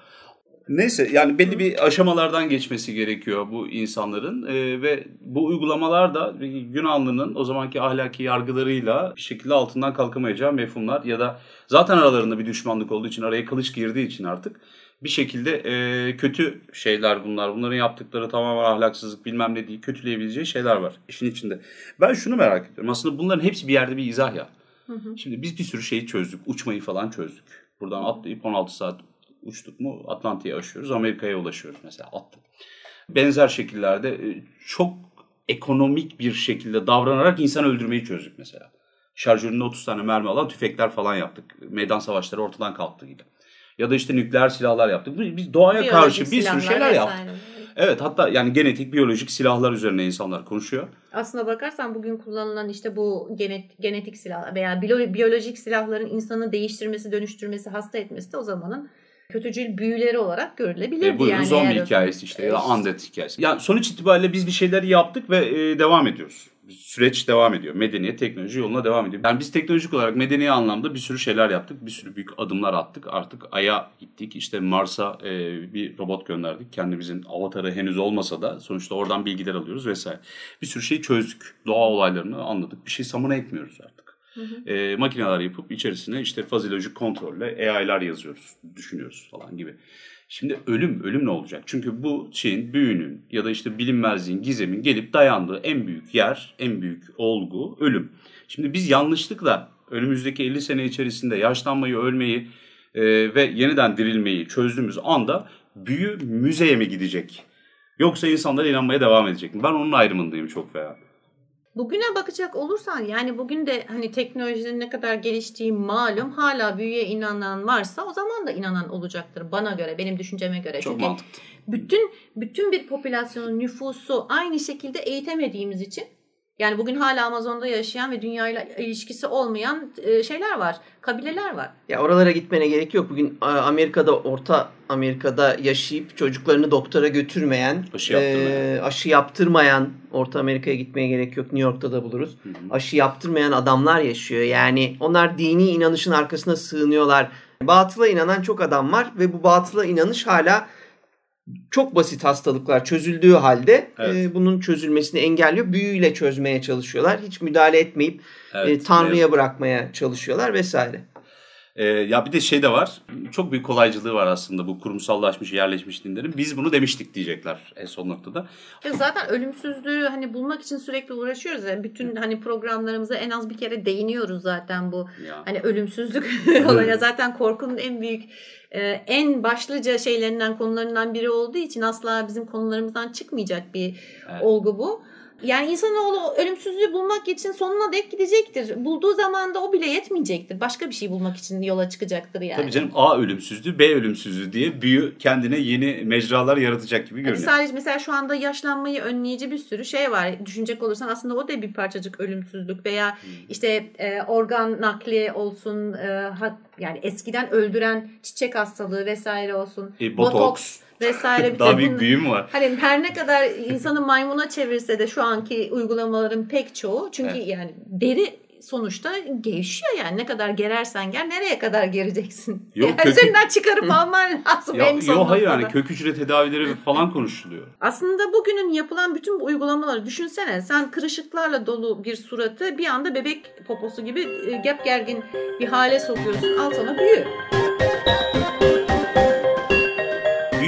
Neyse yani belli bir aşamalardan geçmesi gerekiyor bu insanların Ee, ve bu uygulamalar da Yunanlı'nın o zamanki ahlaki yargılarıyla bir şekilde altından kalkamayacağı mefhumlar ya da zaten aralarında bir düşmanlık olduğu için araya kılıç girdiği için artık bir şekilde e, kötü şeyler bunlar. Bunların yaptıkları tamamen ahlaksızlık bilmem ne değil kötüleyebileceği şeyler var işin içinde. Ben şunu merak ediyorum aslında bunların hepsi bir yerde bir izah ya. Hı hı. Şimdi biz bir sürü şeyi çözdük. Uçmayı falan çözdük. Buradan atlayıp 16 saat uçtuk mu Atlantik'e aşıyoruz. Amerika'ya ulaşıyoruz mesela attık. Benzer şekillerde e, çok ekonomik bir şekilde davranarak insan öldürmeyi çözdük mesela. Şarjöründe 30 tane mermi alan tüfekler falan yaptık. Meydan savaşları ortadan kalktı gibi. Ya da işte nükleer silahlar yaptık. Biz doğaya Biyolojik karşı bir sürü şeyler yaptık. vesaire. Evet hatta yani genetik, biyolojik silahlar üzerine insanlar konuşuyor. Aslına bakarsan bugün kullanılan işte bu genet, genetik silah veya biyolo- biyolojik silahların insanı değiştirmesi, dönüştürmesi, hasta etmesi de o zamanın kötücül büyüleri olarak görülebilirdi. E, buyurun yani zombi eğer- hikayesi işte ya da undead hikayesi. Yani sonuç itibariyle biz bir şeyler yaptık ve e, devam ediyoruz. Süreç devam ediyor. Medeniyet teknoloji yoluna devam ediyor. Yani biz teknolojik olarak medeni anlamda bir sürü şeyler yaptık. Bir sürü büyük adımlar attık. Artık Ay'a gittik. İşte Mars'a e, bir robot gönderdik. Kendimizin avatarı henüz olmasa da sonuçta oradan bilgiler alıyoruz vesaire. Bir sürü şeyi çözdük. Doğa olaylarını anladık. Bir şey samına etmiyoruz artık. Hı. E, makineler yapıp içerisine işte fazilojik kontrolle AI'lar yazıyoruz, düşünüyoruz falan gibi. Şimdi ölüm, ölüm ne olacak? Çünkü bu şeyin, büyünün ya da işte bilinmezliğin, gizemin gelip dayandığı en büyük yer, en büyük olgu ölüm. Şimdi biz yanlışlıkla önümüzdeki 50 sene içerisinde yaşlanmayı, ölmeyi e, ve yeniden dirilmeyi çözdüğümüz anda büyü müzeye mi gidecek? Yoksa insanlar inanmaya devam edecek mi? Ben onun ayrımındayım çok veya. Bugüne bakacak olursan yani bugün de hani teknolojinin ne kadar geliştiği malum hala büyüye inanan varsa o zaman da inanan olacaktır bana göre benim düşünceme göre. Çok Çünkü mantıklı. bütün bütün bir popülasyonun nüfusu aynı şekilde eğitemediğimiz için yani bugün hala Amazon'da yaşayan ve dünyayla ilişkisi olmayan e, şeyler var. Kabileler var. Ya oralara gitmene gerek yok. Bugün Amerika'da, Orta Amerika'da yaşayıp çocuklarını doktora götürmeyen, Aşı yaptırmayan. e, aşı yaptırmayan, Orta Amerika'ya gitmeye gerek yok. New York'ta da buluruz. Hı hı. Aşı yaptırmayan adamlar yaşıyor. Yani onlar dini inanışın arkasına sığınıyorlar. Batıla inanan çok adam var ve bu batıla inanış hala çok basit hastalıklar çözüldüğü halde Evet. e, bunun çözülmesini engelliyor. Büyüyle çözmeye çalışıyorlar. Hiç müdahale etmeyip Evet, e, Tanrı'ya evet. bırakmaya çalışıyorlar vesaire. Ee, ya bir de şey de var. Çok büyük kolaycılığı var aslında bu kurumsallaşmış, yerleşmiş dinlerin. Biz bunu demiştik diyecekler en son noktada. Ya zaten ölümsüzlüğü hani bulmak için sürekli uğraşıyoruz ya. Bütün hani programlarımıza en az bir kere değiniyoruz zaten bu Ya. hani ölümsüzlük olayına. Zaten korkunun en büyük e, en başlıca şeylerinden konularından biri olduğu için asla bizim konularımızdan çıkmayacak bir Evet. olgu bu. Yani insanoğlu ölümsüzlüğü bulmak için sonuna dek gidecektir. Bulduğu zaman da o bile yetmeyecektir. Başka bir şey bulmak için yola çıkacaktır yani. Tabii canım A ölümsüzlüğü, B ölümsüzlüğü diye büyü kendine yeni mecralar yaratacak gibi görünüyor. sadece mesela şu anda yaşlanmayı önleyici bir sürü şey var. Düşünecek olursan aslında o da bir parçacık ölümsüzlük veya Hmm. işte e, organ nakli olsun e, ha- yani eskiden öldüren çiçek hastalığı vesaire olsun. E, botoks. Vesaire bir Daha büyük büyü mü var? Hani her ne kadar insanı maymuna çevirse de şu anki uygulamaların pek çoğu çünkü Evet. yani deri sonuçta gevşiyor yani ne kadar gerersen ger nereye kadar gereceksin? Yok, yani kökü- üzerinden çıkarıp alman lazım en Yok hayır yani kök hücre tedavileri falan konuşuluyor. Aslında bugünün yapılan bütün bu uygulamaları düşünsene. Sen kırışıklarla dolu bir suratı bir anda bebek poposu gibi e, gep gergin bir hale sokuyorsun. Al sana büyü.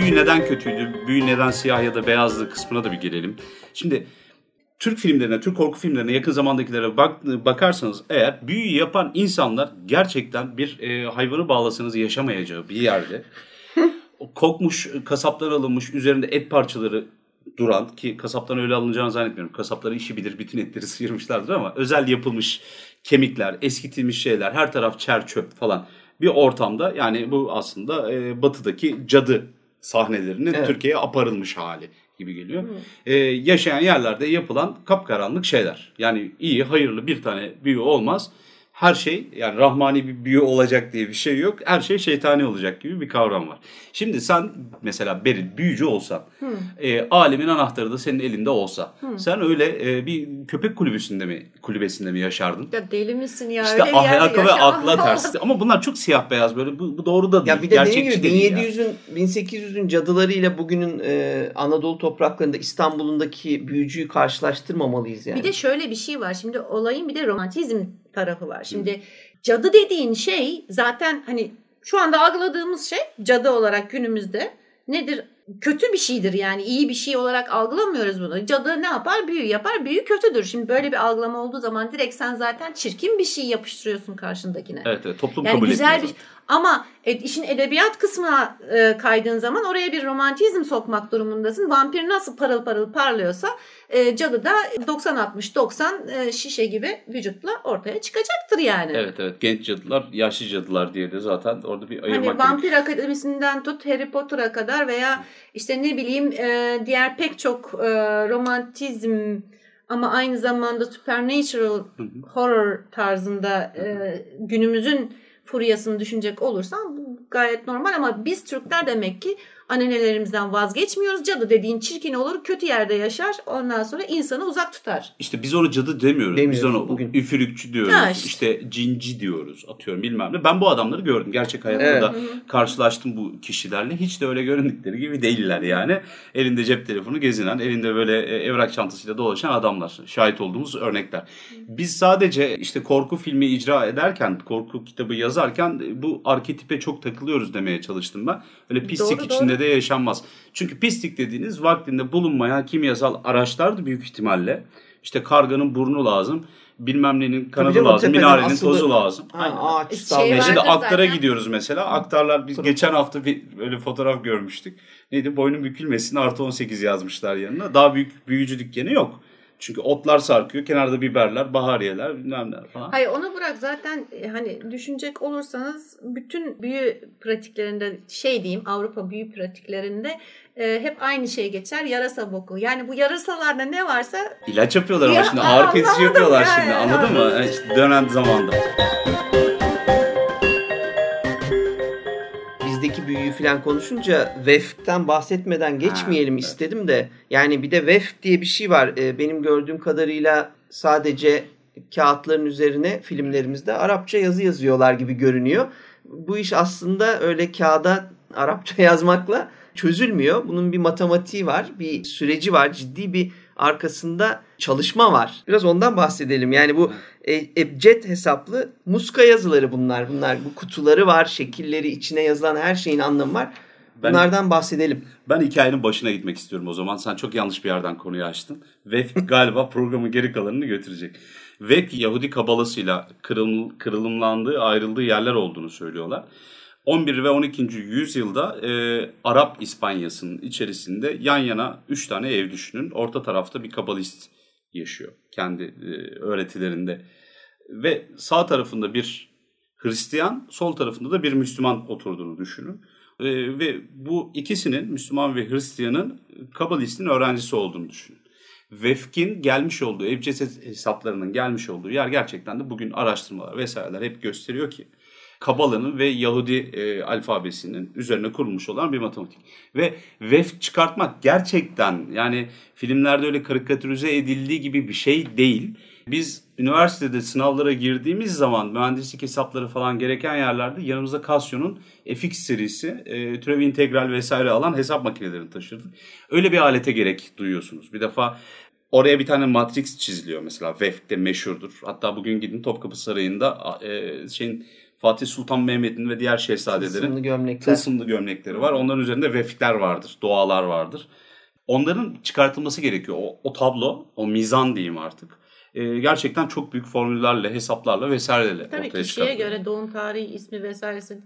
Büyü neden kötüydü? Büyü neden siyah ya da beyazdı kısmına da bir gelelim. Şimdi Türk filmlerine, Türk korku filmlerine yakın zamandakilere bak, bakarsanız eğer büyüyü yapan insanlar gerçekten bir e, hayvanı bağlasanız yaşamayacağı bir yerde kokmuş, kasaplar alınmış, üzerinde et parçaları duran ki kasaptan öyle alınacağını zannetmiyorum. Kasapları işi bilir, bütün etleri sıyırmışlardır ama özel yapılmış kemikler, eskitilmiş şeyler, her taraf çer çöp falan bir ortamda yani bu aslında e, batıdaki cadı sahnelerinin Evet. Türkiye'ye aparılmış hali gibi geliyor. E, yaşayan yerlerde yapılan kapkaranlık şeyler. Yani iyi, hayırlı bir tane büyü olmaz. Her şey yani rahmani bir büyü olacak diye bir şey yok. Her şey şeytani olacak gibi bir kavram var. Şimdi sen mesela Beril büyücü olsan, e, alemin anahtarı da senin elinde olsa, sen öyle e, bir köpek kulübesinde mi kulübesinde mi yaşardın? Ya deli misin ya? İşte Öyle ahlaka ve akla ters. Ama bunlar çok siyah beyaz böyle. Bu, bu doğru da değil. Ya bir de dediğim gerçekçi gibi yani. 1700'ün 1800'ün cadılarıyla bugünün e, Anadolu topraklarında İstanbul'undaki büyücüyü karşılaştırmamalıyız yani. Bir de şöyle bir şey var. Şimdi olayın bir de romantizm tarafı var. Şimdi cadı dediğin şey zaten hani şu anda algıladığımız şey cadı olarak günümüzde nedir? Kötü bir şeydir yani iyi bir şey olarak algılamıyoruz bunu. Cadı ne yapar? Büyü yapar. Büyü kötüdür. Şimdi böyle bir algılama olduğu zaman direkt sen zaten çirkin bir şey yapıştırıyorsun karşındakine. Evet, evet toplum Yani kabul güzel etmiyor bir ama işin edebiyat kısmına e, kaydığın zaman oraya bir romantizm sokmak durumundasın. Vampir nasıl parıl parıl parlıyorsa e, cadı da 90-60-90 e, şişe gibi vücutla ortaya çıkacaktır yani. Evet evet genç cadılar, yaşlı cadılar diye de zaten orada bir ayırmak Hani. Vampir Akademisi'nden tut Harry Potter'a kadar veya işte ne bileyim e, diğer pek çok e, romantizm ama aynı zamanda supernatural horror tarzında e, günümüzün furyasını düşünecek olursan bu gayet normal ama biz Türkler demek ki annelerimizden vazgeçmiyoruz. Cadı dediğin çirkin olur, kötü yerde yaşar. Ondan sonra insanı uzak tutar. İşte biz onu cadı demiyoruz. biz Demiyoruz onu bugün. üfürükçü diyoruz. Ha işte. işte. cinci diyoruz. Atıyorum bilmem ne. Ben bu adamları gördüm. Gerçek hayatta Evet. da karşılaştım bu kişilerle. Hiç de öyle göründükleri gibi değiller yani. Elinde cep telefonu gezinen, elinde böyle e, evrak çantasıyla dolaşan adamlar. Şahit olduğumuz örnekler. Biz sadece işte korku filmi icra ederken, korku kitabı yazarken e, bu arketipe çok takılıyoruz demeye çalıştım ben. Öyle pislik Doğru, içinde de yaşanmaz. Çünkü pislik dediğiniz vaktinde bulunmayan kimyasal araçlardı büyük ihtimalle. İşte karganın burnu lazım. bilmem nenin kanadı canım, lazım, minarenin asılı- tozu lazım. Ha, Aynen. ağaç Şey. E Şimdi aktara zaten. gidiyoruz mesela. Aktarlar biz geçen hafta bir öyle fotoğraf görmüştük. Neydi? Boynun bükülmesin artı 18 yazmışlar yanına. Daha büyük büyücü dükkanı yok. Çünkü otlar sarkıyor. Kenarda biberler, bahariyeler bilmem ne falan. Hayır onu bırak zaten e, hani düşünecek olursanız bütün büyü pratiklerinde şey diyeyim Avrupa büyü pratiklerinde e, hep aynı şey geçer yarasa boku. Yani bu yarasalarda ne varsa İlaç yapıyorlar ama Ya, şimdi ağrı kesici yapıyorlar yani, şimdi anladın mı? Yani işte dönen zamanda. Büyüyü falan konuşunca VEF'ten bahsetmeden geçmeyelim Ha, evet. istedim de. Yani bir de VEF diye bir şey var. Ee, Benim gördüğüm kadarıyla sadece kağıtların üzerine filmlerimizde Arapça yazı yazıyorlar gibi görünüyor. Bu iş aslında öyle kağıda Arapça yazmakla çözülmüyor. Bunun bir matematiği var, bir süreci var, ciddi bir arkasında çalışma var. Biraz ondan bahsedelim. Yani bu ebced hesaplı muska yazıları bunlar. Bunlar bu kutuları var, şekilleri, içine yazılan her şeyin anlamı var. Ben- Bunlardan bahsedelim. Ben hikayenin başına gitmek istiyorum o zaman. Sen çok yanlış bir yerden konuyu açtın. Ve galiba programın geri kalanını götürecek. Ve Yahudi kabalasıyla kırıl, kırılımlandığı, ayrıldığı yerler olduğunu söylüyorlar. 11 ve 12. yüzyılda e, Arap İspanyası'nın içerisinde yan yana 3 tane ev düşünün. Orta tarafta bir kabalist yaşıyor kendi e, öğretilerinde. Ve sağ tarafında bir Hristiyan, sol tarafında da bir Müslüman oturduğunu düşünün. E, ve bu ikisinin Müslüman ve Hristiyanın Kabbalist'in öğrencisi olduğunu düşünün. Vefk'in gelmiş olduğu, ebced hesaplarının gelmiş olduğu yer gerçekten de bugün araştırmalar vesaireler hep gösteriyor ki Kabala'nın ve Yahudi e, alfabesinin üzerine kurulmuş olan bir matematik. Ve vef çıkartmak gerçekten yani filmlerde öyle karikatürize edildiği gibi bir şey değil. Biz üniversitede sınavlara girdiğimiz zaman mühendislik hesapları falan gereken yerlerde yanımızda Casio'nun FX serisi, e, türev integral vesaire alan hesap makinelerini taşırdık. Öyle bir alete gerek duyuyorsunuz. Bir defa oraya bir tane matrix çiziliyor mesela. VEF'te meşhurdur. Hatta bugün gidin Topkapı Sarayı'nda e, şeyin Fatih Sultan Mehmet'in ve diğer şehzadelerin Tılsımlı gömlekler. tılsımlı gömlekleri var. Onların üzerinde vefkler vardır, dualar vardır. Onların çıkartılması gerekiyor. O, o tablo, o mizan diyeyim artık. e, gerçekten çok büyük formüllerle, hesaplarla vesaireyle tabii ortaya kişiye çıkartılıyor. göre doğum tarihi, ismi vesairesi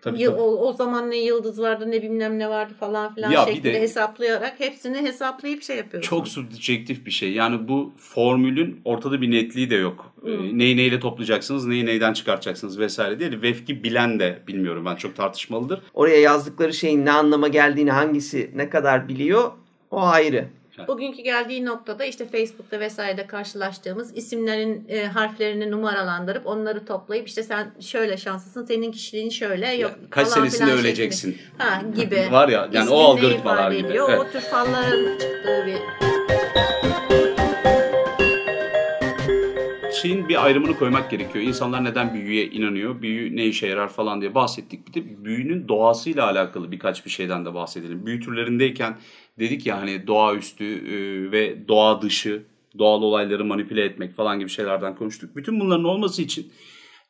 Tabii, Yıl- tabii. O, o zaman ne yıldız vardı ne bilmem ne vardı falan filan Ya şeklinde de- hesaplayarak hepsini hesaplayıp şey yapıyorsun. Çok subjektif bir şey. Yani bu formülün ortada bir netliği de yok. Hı. Ee, neyi neyle toplayacaksınız, neyi neyden çıkartacaksınız vesaire diye. Vefki bilen de bilmiyorum ben çok tartışmalıdır. Oraya yazdıkları şeyin ne anlama geldiğini hangisi ne kadar biliyor o ayrı. Bugünkü geldiği noktada işte Facebook'ta vesairede karşılaştığımız isimlerin e, harflerini numaralandırıp onları toplayıp işte sen şöyle şanslısın senin kişiliğin şöyle yok Ya, kaç falan senesinde öleceksin? şeklinde. Ha gibi. Var ya yani İsmin o algoritmalar gibi. ediyor? Evet. O tür falların çıktığı bir şeyin bir ayrımını koymak gerekiyor. İnsanlar neden büyüye inanıyor, büyü ne işe yarar falan diye bahsettik. Bir de büyünün doğasıyla alakalı birkaç bir şeyden de bahsedelim. Büyü türlerindeyken dedik ya hani doğaüstü e, ve doğa dışı, doğal olayları manipüle etmek falan gibi şeylerden konuştuk. Bütün bunların olması için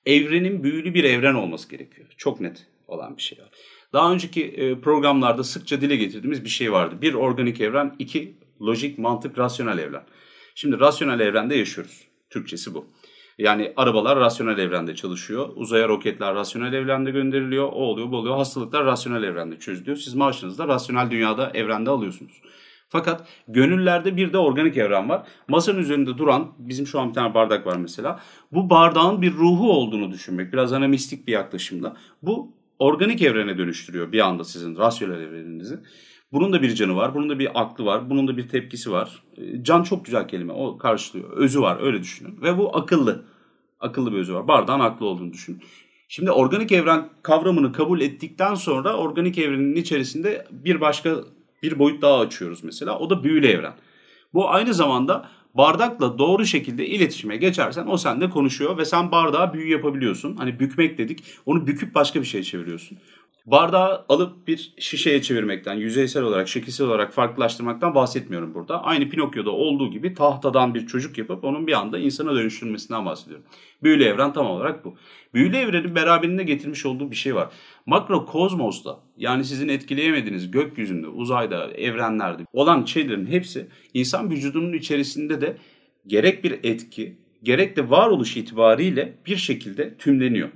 evrenin büyülü bir evren olması gerekiyor. Çok net olan bir şey var. Daha önceki e, programlarda sıkça dile getirdiğimiz bir şey vardı. Bir organik evren, iki lojik, mantık, rasyonel evren. Şimdi rasyonel evrende yaşıyoruz. Türkçesi bu. Yani arabalar rasyonel evrende çalışıyor. Uzaya roketler rasyonel evrende gönderiliyor. O oluyor bu oluyor. Hastalıklar rasyonel evrende çözülüyor. Siz maaşınızı da rasyonel dünyada evrende alıyorsunuz. Fakat gönüllerde bir de organik evren var. Masanın üzerinde duran bizim şu an bir tane bardak var mesela. Bu bardağın bir ruhu olduğunu düşünmek. Biraz anamistik bir yaklaşımla. Bu organik evrene dönüştürüyor bir anda sizin rasyonel evreninizi. Bunun da bir canı var, bunun da bir aklı var, bunun da bir tepkisi var. E, Can çok güzel kelime, o karşılıyor. Özü var, öyle düşünün. Ve bu akıllı. Akıllı bir özü var. Bardağın aklı olduğunu düşünün. Şimdi organik evren kavramını kabul ettikten sonra organik evrenin içerisinde bir başka bir boyut daha açıyoruz mesela. O da büyülü evren. Bu aynı zamanda bardakla doğru şekilde iletişime geçersen o sende konuşuyor ve sen bardağa büyü yapabiliyorsun. Hani bükmek dedik. Onu büküp başka bir şeye çeviriyorsun. Bardağı alıp bir şişeye çevirmekten, yüzeysel olarak, şekilsel olarak farklılaştırmaktan bahsetmiyorum burada. Aynı Pinokyo'da olduğu gibi tahtadan bir çocuk yapıp onun bir anda insana dönüştürmesinden bahsediyorum. Büyülü evren tam olarak bu. Büyülü evrenin beraberinde getirmiş olduğu bir şey var. Makrokozmosta yani sizin etkileyemediğiniz gökyüzünde, uzayda, evrenlerde olan şeylerin hepsi insan vücudunun içerisinde de gerek bir etki, gerek de varoluş itibariyle bir şekilde tümleniyor.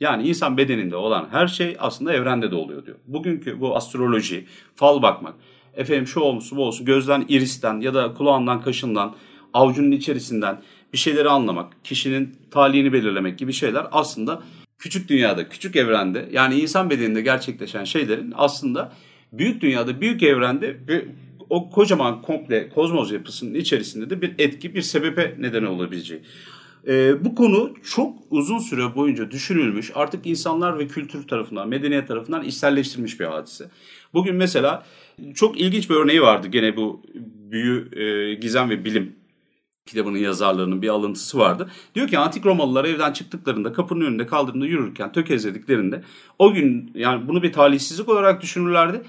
Yani insan bedeninde olan her şey aslında evrende de oluyor diyor. Bugünkü bu astroloji, fal bakmak, efendim şu olsun bu olsun gözden iristen ya da kulağından kaşından, avucunun içerisinden bir şeyleri anlamak, kişinin talihini belirlemek gibi şeyler aslında küçük dünyada, küçük evrende yani insan bedeninde gerçekleşen şeylerin aslında büyük dünyada, büyük evrende o kocaman komple kozmos yapısının içerisinde de bir etki, bir sebebe neden olabileceği. E, bu konu çok uzun süre boyunca düşünülmüş. Artık insanlar ve kültür tarafından, medeniyet tarafından içselleştirilmiş bir hadise. Bugün mesela çok ilginç bir örneği vardı gene bu büyü, e, gizem ve bilim kitabının yazarlarının bir alıntısı vardı. Diyor ki antik Romalılar evden çıktıklarında kapının önünde kaldırımda yürürken tökezlediklerinde o gün yani bunu bir talihsizlik olarak düşünürlerdi.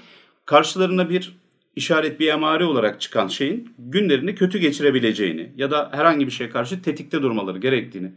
Karşılarına bir işaret bir emare olarak çıkan şeyin günlerini kötü geçirebileceğini ya da herhangi bir şeye karşı tetikte durmaları gerektiğini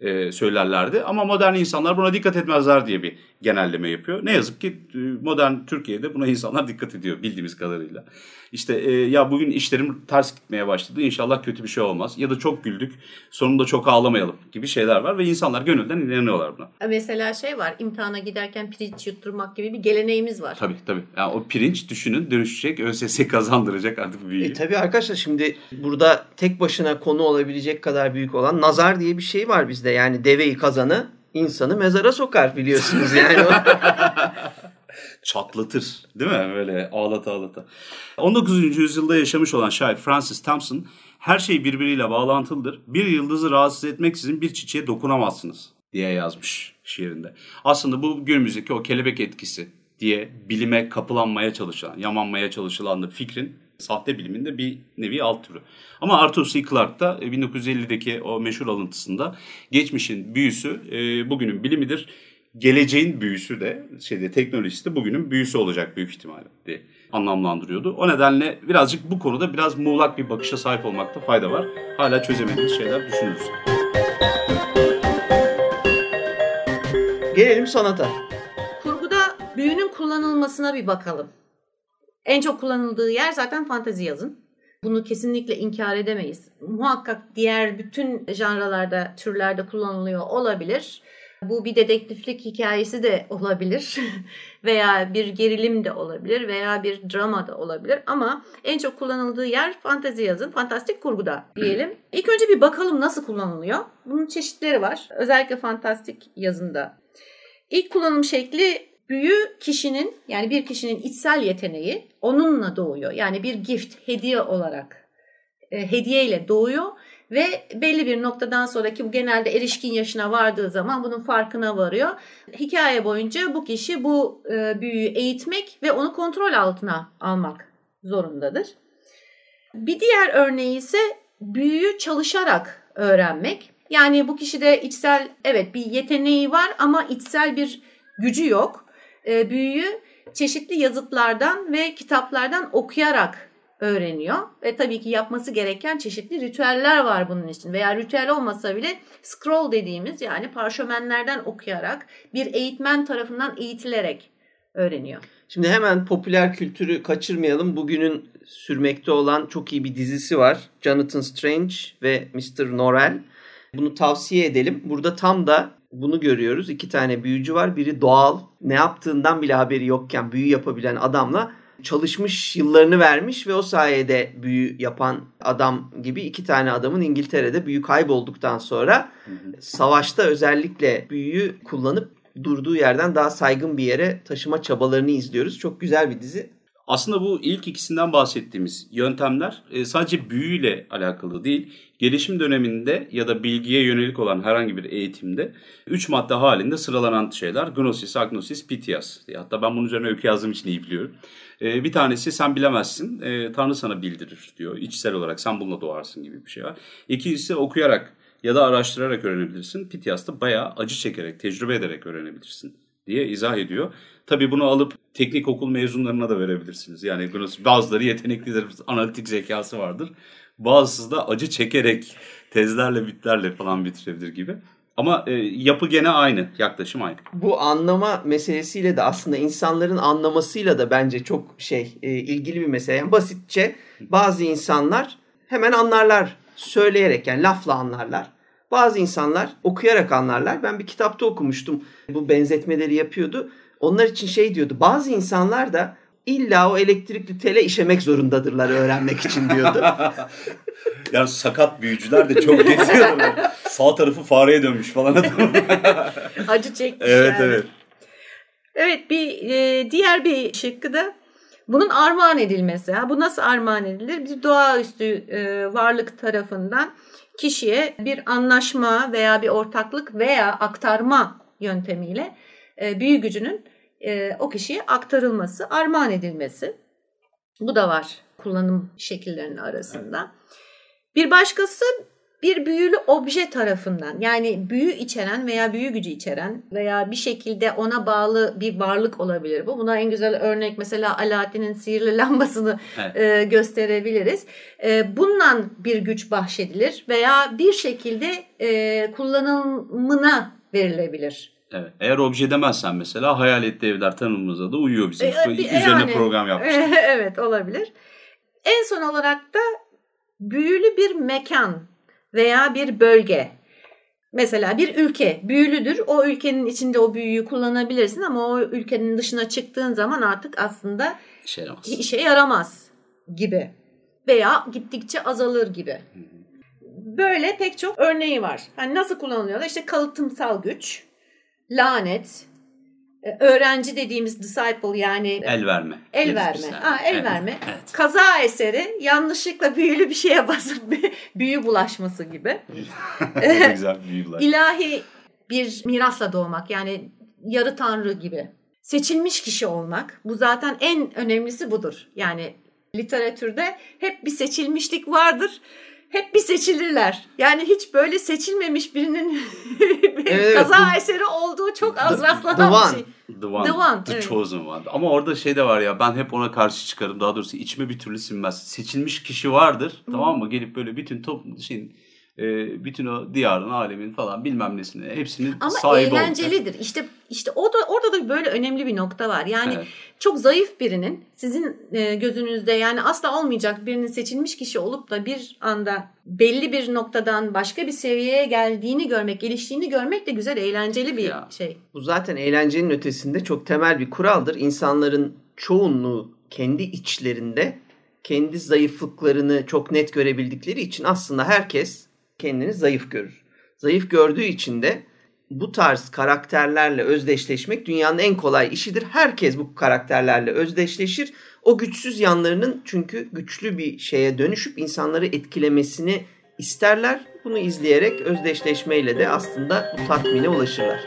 e, söylerlerdi. Ama modern insanlar buna dikkat etmezler diye bir genelleme yapıyor. Ne yazık ki e, modern Türkiye'de buna insanlar dikkat ediyor bildiğimiz kadarıyla. İşte e, ya bugün işlerim ters gitmeye başladı inşallah kötü bir şey olmaz ya da çok güldük sonunda çok ağlamayalım gibi şeyler var ve insanlar gönülden inanıyorlar buna. Mesela şey var imtihana giderken pirinç yutturmak gibi bir geleneğimiz var. Tabii tabii. Yani o pirinç düşünün dönüşecek ÖSS kazandıracak artık büyüğü. E, tabii arkadaşlar şimdi burada tek başına konu olabilecek kadar büyük olan nazar diye bir şey var bizde. Yani deveyi kazanı insanı mezara sokar biliyorsunuz yani. Çatlatır değil mi? Böyle ağlata ağlata. 19. yüzyılda yaşamış olan şair Francis Thompson her şey birbiriyle bağlantılıdır. Bir yıldızı rahatsız etmeksizin bir çiçeğe dokunamazsınız diye yazmış şiirinde. Aslında bu günümüzdeki o kelebek etkisi diye bilime kapılanmaya çalışılan, yamanmaya çalışılan da fikrin sahte biliminde bir nevi alt türü. Ama Arthur C. Clarke da 1950'deki o meşhur alıntısında geçmişin büyüsü e, bugünün bilimidir. Geleceğin büyüsü de şeyde teknolojisi de bugünün büyüsü olacak büyük ihtimalle diye anlamlandırıyordu. O nedenle birazcık bu konuda biraz muğlak bir bakışa sahip olmakta fayda var. Hala çözemediğimiz şeyler düşünürüz. Gelelim sanata. Kurguda büyünün kullanılmasına bir bakalım. En çok kullanıldığı yer zaten fantezi yazın. Bunu kesinlikle inkar edemeyiz. Muhakkak diğer bütün janralarda, türlerde kullanılıyor olabilir. Bu bir dedektiflik hikayesi de olabilir veya bir gerilim de olabilir veya bir drama da olabilir ama en çok kullanıldığı yer fantezi yazın, fantastik kurguda diyelim. İlk önce bir bakalım nasıl kullanılıyor. Bunun çeşitleri var. Özellikle fantastik yazında. İlk kullanım şekli büyü kişinin yani bir kişinin içsel yeteneği onunla doğuyor. Yani bir gift, hediye olarak e, hediyeyle doğuyor ve belli bir noktadan sonraki bu genelde erişkin yaşına vardığı zaman bunun farkına varıyor. Hikaye boyunca bu kişi bu e, büyüyü eğitmek ve onu kontrol altına almak zorundadır. Bir diğer örneği ise büyüyü çalışarak öğrenmek. Yani bu kişide içsel evet bir yeteneği var ama içsel bir gücü yok. E, büyüyü çeşitli yazıtlardan ve kitaplardan okuyarak öğreniyor. Ve tabii ki yapması gereken çeşitli ritüeller var bunun için. Veya ritüel olmasa bile scroll dediğimiz yani parşömenlerden okuyarak bir eğitmen tarafından eğitilerek öğreniyor. Şimdi hemen popüler kültürü kaçırmayalım. Bugünün sürmekte olan çok iyi bir dizisi var. Jonathan Strange ve Mr. Norrell. Bunu tavsiye edelim. Burada tam da bunu görüyoruz. İki tane büyücü var. Biri doğal, ne yaptığından bile haberi yokken büyü yapabilen adamla çalışmış yıllarını vermiş ve o sayede büyü yapan adam gibi iki tane adamın İngiltere'de büyü kaybolduktan sonra savaşta özellikle büyüyü kullanıp durduğu yerden daha saygın bir yere taşıma çabalarını izliyoruz. Çok güzel bir dizi. Aslında bu ilk ikisinden bahsettiğimiz yöntemler e, sadece büyüyle alakalı değil. Gelişim döneminde ya da bilgiye yönelik olan herhangi bir eğitimde üç madde halinde sıralanan şeyler. Gnosis, Agnosis, Pitias. Hatta ben bunun üzerine öykü yazdığım için iyi biliyorum. E, bir tanesi sen bilemezsin, e, Tanrı sana bildirir diyor. İçsel olarak sen bununla doğarsın gibi bir şey var. İkincisi okuyarak ya da araştırarak öğrenebilirsin. Pitias'ta bayağı acı çekerek, tecrübe ederek öğrenebilirsin diye izah ediyor. Tabii bunu alıp teknik okul mezunlarına da verebilirsiniz. Yani bazıları yeteneklidir, analitik zekası vardır. Bazısı da acı çekerek tezlerle, bitlerle falan bitirebilir gibi. Ama e, yapı gene aynı, yaklaşım aynı. Bu anlama meselesiyle de aslında insanların anlamasıyla da bence çok şey e, ilgili bir mesele. Yani basitçe bazı insanlar hemen anlarlar söyleyerek yani lafla anlarlar. Bazı insanlar okuyarak anlarlar. Ben bir kitapta okumuştum. Bu benzetmeleri yapıyordu. Onlar için şey diyordu. Bazı insanlar da illa o elektrikli tele işemek zorundadırlar öğrenmek için diyordu. yani sakat büyücüler de çok geziyorlar. Sağ tarafı fareye dönmüş falan adam. Acı çekmiş evet yani. evet. Evet bir e, diğer bir şıkkı da bunun armağan edilmesi. Ha, bu nasıl armağan edilir? Bir doğaüstü e, varlık tarafından kişiye bir anlaşma veya bir ortaklık veya aktarma yöntemiyle e, büyü gücünün e, o kişiye aktarılması, armağan edilmesi. Bu da var kullanım şekillerinin arasında. Bir başkası bir büyülü obje tarafından yani büyü içeren veya büyü gücü içeren veya bir şekilde ona bağlı bir varlık olabilir bu. Buna en güzel örnek mesela Alaaddin'in sihirli lambasını Evet. e, gösterebiliriz. E, bundan bir güç bahşedilir veya bir şekilde e, kullanımına verilebilir. Evet. Eğer obje demezsen mesela hayaletli evler tanımımıza da uyuyor bizim. E, bir- Üzerine yani- program yapmıştık. evet olabilir. En son olarak da büyülü bir mekan veya bir bölge. Mesela bir ülke büyülüdür. O ülkenin içinde o büyüyü kullanabilirsin ama o ülkenin dışına çıktığın zaman artık aslında İşe yaramaz. işe yaramaz gibi veya gittikçe azalır gibi. Böyle pek çok örneği var. Hani nasıl kullanılıyor? İşte kalıtımsal güç, lanet, öğrenci dediğimiz disciple yani El verme. El verme. Ha, el Evet, verme. Evet. Kaza eseri yanlışlıkla büyülü bir şeye basıp bir büyü bulaşması gibi. Ne güzel büyüler. İlahi bir mirasla doğmak yani yarı tanrı gibi. Seçilmiş kişi olmak. Bu zaten en önemlisi budur. Yani literatürde hep bir seçilmişlik vardır. Hep bir seçilirler. Yani hiç böyle seçilmemiş birinin Evet, kaza the- eseri çok az the- rastlanan the bir one. şey. The One. The One, The evet. Chosen One. Ama orada şey de var ya ben hep ona karşı çıkarım. Daha doğrusu içime bir türlü sinmez. Seçilmiş kişi vardır. Tamam mı? Gelip böyle bütün toplum şeyin e, bütün o diyarın, alemin falan bilmem nesini hepsinin Ama sahibi olacak. eğlencelidir. İşte işte o da orada da böyle önemli bir nokta var. Yani Evet. çok zayıf birinin sizin e, gözünüzde yani asla olmayacak birinin seçilmiş kişi olup da bir anda belli bir noktadan başka bir seviyeye geldiğini görmek, geliştiğini görmek de güzel, eğlenceli bir Ya. şey. Bu zaten eğlencenin ötesinde çok temel bir kuraldır. İnsanların çoğunluğu kendi içlerinde kendi zayıflıklarını çok net görebildikleri için aslında herkes kendini zayıf görür. Zayıf gördüğü için de bu tarz karakterlerle özdeşleşmek dünyanın en kolay işidir. Herkes bu karakterlerle özdeşleşir. O güçsüz yanlarının çünkü güçlü bir şeye dönüşüp insanları etkilemesini isterler. Bunu izleyerek özdeşleşmeyle de aslında bu tatmine ulaşırlar.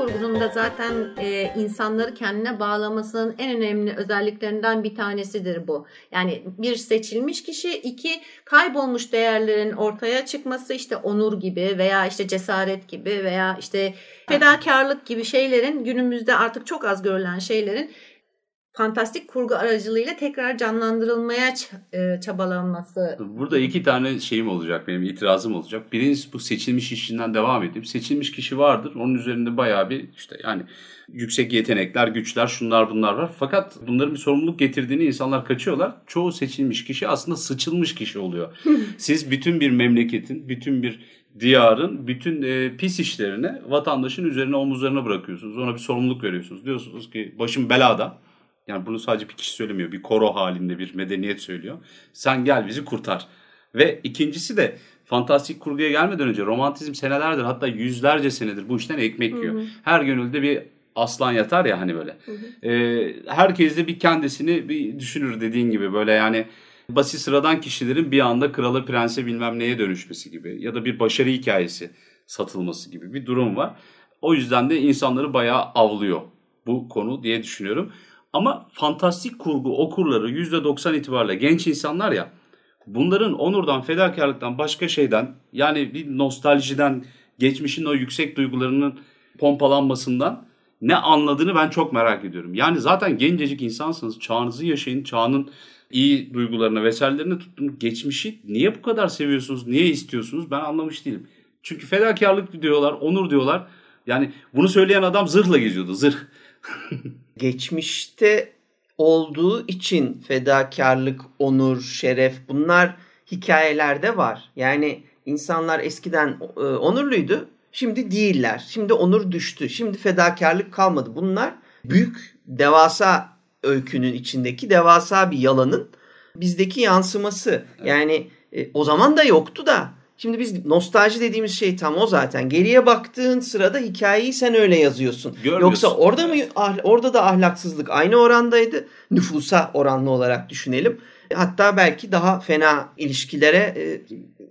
Kurgunun da zaten e, insanları kendine bağlamasının en önemli özelliklerinden bir tanesidir bu. Yani bir seçilmiş kişi, iki kaybolmuş değerlerin ortaya çıkması işte onur gibi veya işte cesaret gibi veya işte fedakarlık gibi şeylerin günümüzde artık çok az görülen şeylerin fantastik kurgu aracılığıyla tekrar canlandırılmaya e, çabalanması. Burada iki tane şeyim olacak benim itirazım olacak. Birincisi bu seçilmiş işinden devam edeyim. Seçilmiş kişi vardır. Onun üzerinde bayağı bir işte yani yüksek yetenekler, güçler, şunlar bunlar var. Fakat bunların bir sorumluluk getirdiğini insanlar kaçıyorlar. Çoğu seçilmiş kişi aslında sıçılmış kişi oluyor. Siz bütün bir memleketin, bütün bir diyarın bütün e, pis işlerini vatandaşın üzerine omuzlarına bırakıyorsunuz. Ona bir sorumluluk veriyorsunuz. Diyorsunuz ki başım belada. Yani bunu sadece bir kişi söylemiyor. Bir koro halinde bir medeniyet söylüyor. Sen gel bizi kurtar. Ve ikincisi de fantastik kurguya gelmeden önce romantizm senelerdir hatta yüzlerce senedir bu işten ekmek yiyor. Her gönülde bir aslan yatar ya hani böyle. Ee, herkes de bir kendisini bir düşünür dediğin gibi böyle yani basit sıradan kişilerin bir anda krala prense bilmem neye dönüşmesi gibi ya da bir başarı hikayesi satılması gibi bir durum var. O yüzden de insanları bayağı avlıyor bu konu diye düşünüyorum. Ama fantastik kurgu okurları %90 itibariyle genç insanlar ya bunların onurdan, fedakarlıktan başka şeyden yani bir nostaljiden, geçmişin o yüksek duygularının pompalanmasından ne anladığını ben çok merak ediyorum. Yani zaten gencecik insansınız. Çağınızı yaşayın. Çağının iyi duygularına vesairelerini tutun. Geçmişi niye bu kadar seviyorsunuz? Niye istiyorsunuz? Ben anlamış değilim. Çünkü fedakarlık diyorlar, onur diyorlar. Yani bunu söyleyen adam zırhla geziyordu. Zırh. geçmişte olduğu için fedakarlık, onur, şeref bunlar hikayelerde var. Yani insanlar eskiden e, onurluydu, şimdi değiller. Şimdi onur düştü, şimdi fedakarlık kalmadı. Bunlar büyük, devasa öykünün içindeki devasa bir yalanın bizdeki yansıması. Yani e, o zaman da yoktu da Şimdi biz nostalji dediğimiz şey tam o zaten. Geriye baktığın sırada hikayeyi sen öyle yazıyorsun. Yoksa orada mı orada da ahlaksızlık aynı orandaydı. Nüfusa oranlı olarak düşünelim. Hatta belki daha fena ilişkilere e,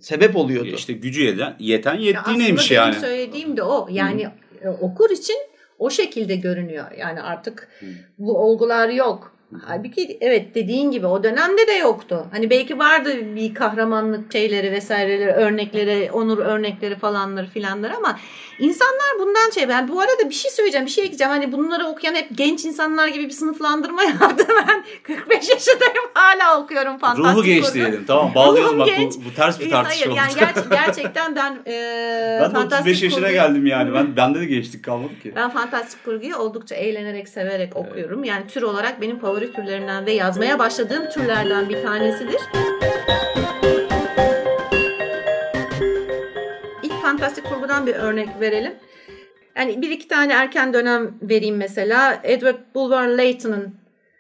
sebep oluyordu. İşte gücü yeten, yeten yettiğineymiş ya yani. Aslında benim söylediğim de o. Yani Hı. okur için o şekilde görünüyor. Yani artık Hı. bu olgular yok. Halbuki evet dediğin gibi o dönemde de yoktu. Hani belki vardı bir kahramanlık şeyleri vesaireleri, örnekleri, onur örnekleri falanları filanlar ama insanlar bundan şey ben bu arada bir şey söyleyeceğim, bir şey ekleyeceğim. Hani bunları okuyan hep genç insanlar gibi bir sınıflandırma yaptı. Ben 45 yaşındayım hala okuyorum fantastik. Ruhu genç diyelim. Tamam bağlayalım bak bu, bu ters bir tartışma Hayır, yani ger- gerçekten ben e, Ben de 35 yaşına kurgu... geldim yani. Ben bende de gençlik kalmadı ki. Ben fantastik kurguyu oldukça eğlenerek, severek evet. okuyorum. Yani tür olarak benim favori favori türlerimden ve yazmaya başladığım türlerden bir tanesidir. İlk fantastik kurgudan bir örnek verelim. Yani bir iki tane erken dönem vereyim mesela. Edward Bulwer Layton'ın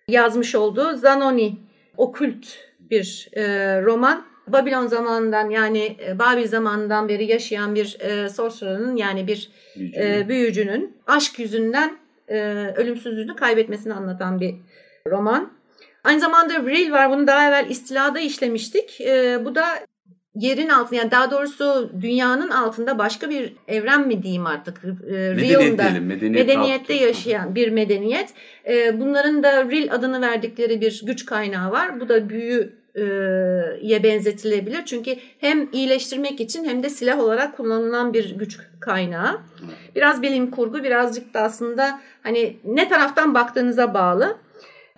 yazmış olduğu Zanoni, okült bir e, roman. Babilon zamanından yani e, Babil zamanından beri yaşayan bir e, sorcerer'ın yani bir e, büyücünün aşk yüzünden e, ölümsüzlüğünü kaybetmesini anlatan bir roman. Aynı zamanda Vril var. Bunu daha evvel istilada işlemiştik. E, bu da yerin altında yani daha doğrusu dünyanın altında başka bir evren mi diyeyim artık e, Realm'da diyelim, medeniyet medeniyette altı. yaşayan bir medeniyet. E, bunların da Real adını verdikleri bir güç kaynağı var. Bu da büyü ye benzetilebilir. Çünkü hem iyileştirmek için hem de silah olarak kullanılan bir güç kaynağı. Biraz bilim kurgu, birazcık da aslında hani ne taraftan baktığınıza bağlı.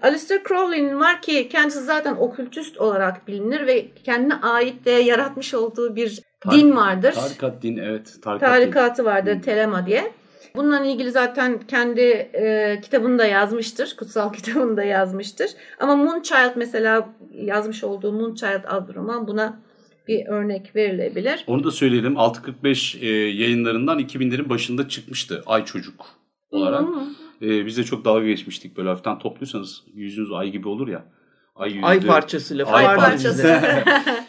Alistair Crowley'nin var ki kendisi zaten okültüst olarak bilinir ve kendine ait de yaratmış olduğu bir Tar- din vardır. Tarikat din evet. Tarikat Tarikatı din. vardır hmm. Telema diye. Bununla ilgili zaten kendi e, kitabını da yazmıştır. Kutsal kitabını da yazmıştır. Ama Moonchild mesela yazmış olduğu Moonchild adlı roman buna bir örnek verilebilir. Onu da söyleyelim. 645 e, yayınlarından 2000'lerin başında çıkmıştı Ay Çocuk olarak. Hmm e, biz de çok dalga geçmiştik böyle hafiften topluyorsanız yüzünüz ay gibi olur ya. Ay, yüzlü, ay parçası lafı ay parçası.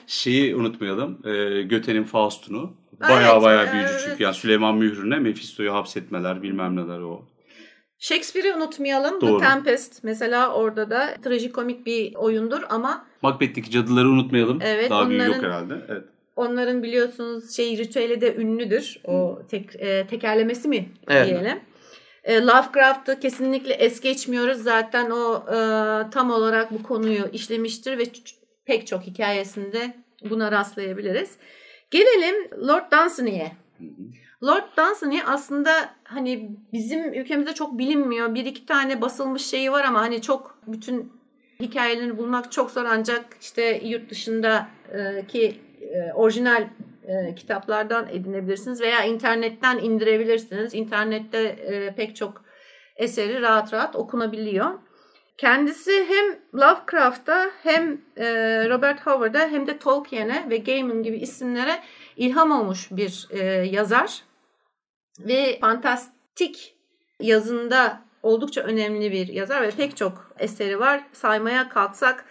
Şeyi unutmayalım. E, Göte'nin Faust'unu. Baya evet, baya büyücü evet. çünkü. Yani Süleyman Mührü'ne Mephisto'yu hapsetmeler bilmem neler o. Shakespeare'i unutmayalım. Doğru. The Tempest mesela orada da trajikomik bir oyundur ama Macbeth'teki cadıları unutmayalım. Evet, Daha onların, büyük yok herhalde. Evet. Onların biliyorsunuz şey ritüeli de ünlüdür. O tek, e, tekerlemesi mi evet. diyelim. E, Lovecraft'ı kesinlikle es geçmiyoruz. Zaten o e, tam olarak bu konuyu işlemiştir ve pek çok hikayesinde buna rastlayabiliriz. Gelelim Lord Dunsany'e. Lord Dunsany aslında hani bizim ülkemizde çok bilinmiyor. Bir iki tane basılmış şeyi var ama hani çok bütün hikayelerini bulmak çok zor ancak işte yurt dışındaki e, orijinal e, kitaplardan edinebilirsiniz veya internetten indirebilirsiniz. İnternette e, pek çok eseri rahat rahat okunabiliyor. Kendisi hem Lovecraft'a hem e, Robert Howard'a hem de Tolkien'e ve Gaiman gibi isimlere ilham olmuş bir e, yazar. Ve fantastik yazında oldukça önemli bir yazar ve pek çok eseri var. Saymaya kalksak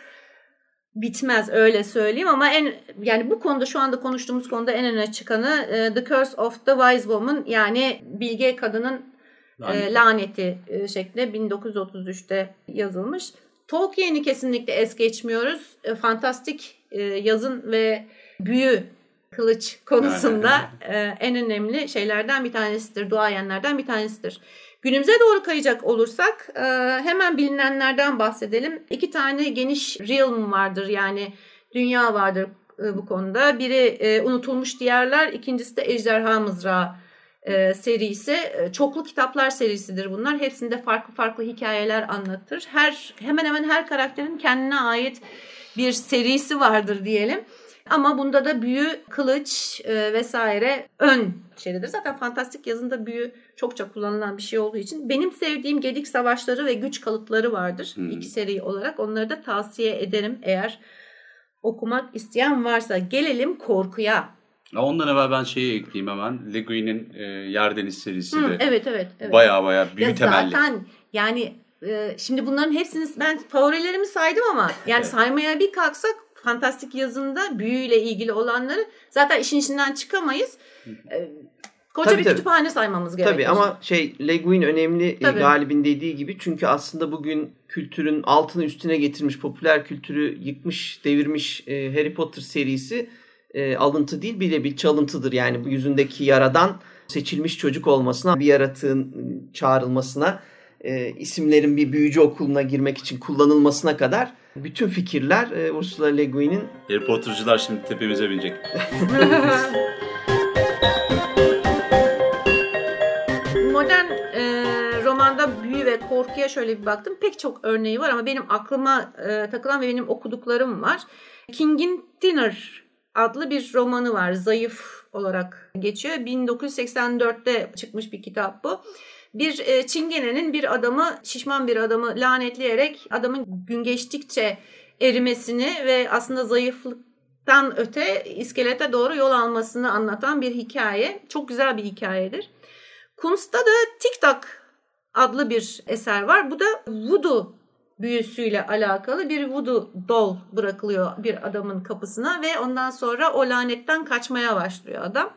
bitmez öyle söyleyeyim ama en yani bu konuda şu anda konuştuğumuz konuda en öne çıkanı e, The Curse of the Wise Woman yani bilge kadının laneti, e, laneti e, şeklinde 1933'te yazılmış. Tolkien'i kesinlikle es geçmiyoruz. E, fantastik yazın ve büyü kılıç konusunda en önemli şeylerden bir tanesidir. Duayenlerden bir tanesidir. Günümüze doğru kayacak olursak e, hemen bilinenlerden bahsedelim. İki tane geniş realm vardır yani dünya vardır e, bu konuda. Biri e, unutulmuş diyarlar, ikincisi de Ejderha Mızrağı serisi. Çoklu kitaplar serisidir bunlar. Hepsinde farklı farklı hikayeler anlatır. Her hemen hemen her karakterin kendine ait bir serisi vardır diyelim. Ama bunda da büyü, kılıç e, vesaire ön şeydedir. Zaten fantastik yazında büyü çokça kullanılan bir şey olduğu için benim sevdiğim Gedik Savaşları ve Güç Kalıtları vardır. Hmm. iki seri olarak. Onları da tavsiye ederim eğer okumak isteyen varsa. Gelelim korkuya. Ya Ondan evvel ben şeyi ekleyeyim hemen. Le Guin'in e, Yer Deniz serisi Hı, de evet evet. evet. baya baya büyü Ya temelli. Zaten yani e, şimdi bunların hepsini ben favorilerimi saydım ama yani Evet. saymaya bir kalksak fantastik yazında büyüyle ilgili olanları zaten işin içinden çıkamayız. E, koca Tabii, bir tabii. kütüphane saymamız gerekiyor. Tabii ama şey Le Guin önemli e, Tabii. Galip'in dediği gibi çünkü aslında bugün kültürün altını üstüne getirmiş popüler kültürü yıkmış devirmiş e, Harry Potter serisi e, alıntı değil bile bir çalıntıdır yani bu yüzündeki yaradan seçilmiş çocuk olmasına bir yaratığın çağrılmasına e, isimlerin bir büyücü okuluna girmek için kullanılmasına kadar bütün fikirler e, Ursula Le Guin'in Harry Potter'cılar şimdi tepemize binecek. Modern e, romanda büyü ve korkuya şöyle bir baktım. Pek çok örneği var ama benim aklıma e, takılan ve benim okuduklarım var. King'in Dinner adlı bir romanı var. Zayıf olarak geçiyor. 1984'te çıkmış bir kitap bu. Bir e, çingenenin bir adamı, şişman bir adamı lanetleyerek adamın gün geçtikçe erimesini ve aslında zayıflıktan öte iskelete doğru yol almasını anlatan bir hikaye. Çok güzel bir hikayedir. Kunst'ta da Tik Tak adlı bir eser var. Bu da voodoo büyüsüyle alakalı bir voodoo doll bırakılıyor bir adamın kapısına ve ondan sonra o lanetten kaçmaya başlıyor adam.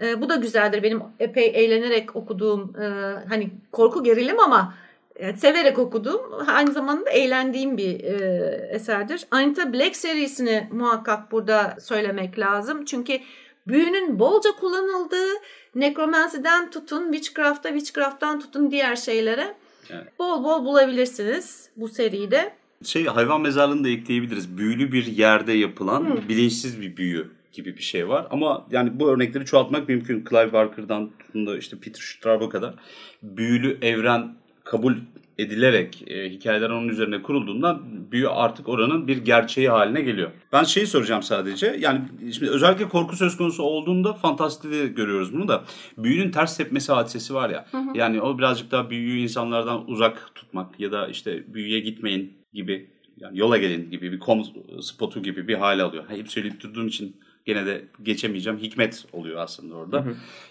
Ee, bu da güzeldir. Benim epey eğlenerek okuduğum e, hani korku gerilim ama e, severek okuduğum aynı zamanda eğlendiğim bir e, eserdir. Anita Black serisini muhakkak burada söylemek lazım. Çünkü büyünün bolca kullanıldığı nekromansiden tutun, witchcraft'a, witchcraft'tan tutun diğer şeylere Evet. bol bol bulabilirsiniz bu seride. Şey hayvan mezarlığını da ekleyebiliriz. Büyülü bir yerde yapılan Hı. bilinçsiz bir büyü gibi bir şey var. Ama yani bu örnekleri çoğaltmak mümkün. Clive Barker'dan tutun da işte Peter Straub'a kadar büyülü evren kabul edilerek e, hikayeler onun üzerine kurulduğundan büyü artık oranın bir gerçeği haline geliyor. Ben şeyi soracağım sadece. Yani şimdi özellikle korku söz konusu olduğunda fantastide görüyoruz bunu da. Büyünün ters tepmesi hadisesi var ya. Yani o birazcık daha büyüyü insanlardan uzak tutmak ya da işte büyüye gitmeyin gibi yani yola gelin gibi bir kom spotu gibi bir hale alıyor. Hep söyleyip durduğum için gene de geçemeyeceğim. Hikmet oluyor aslında orada.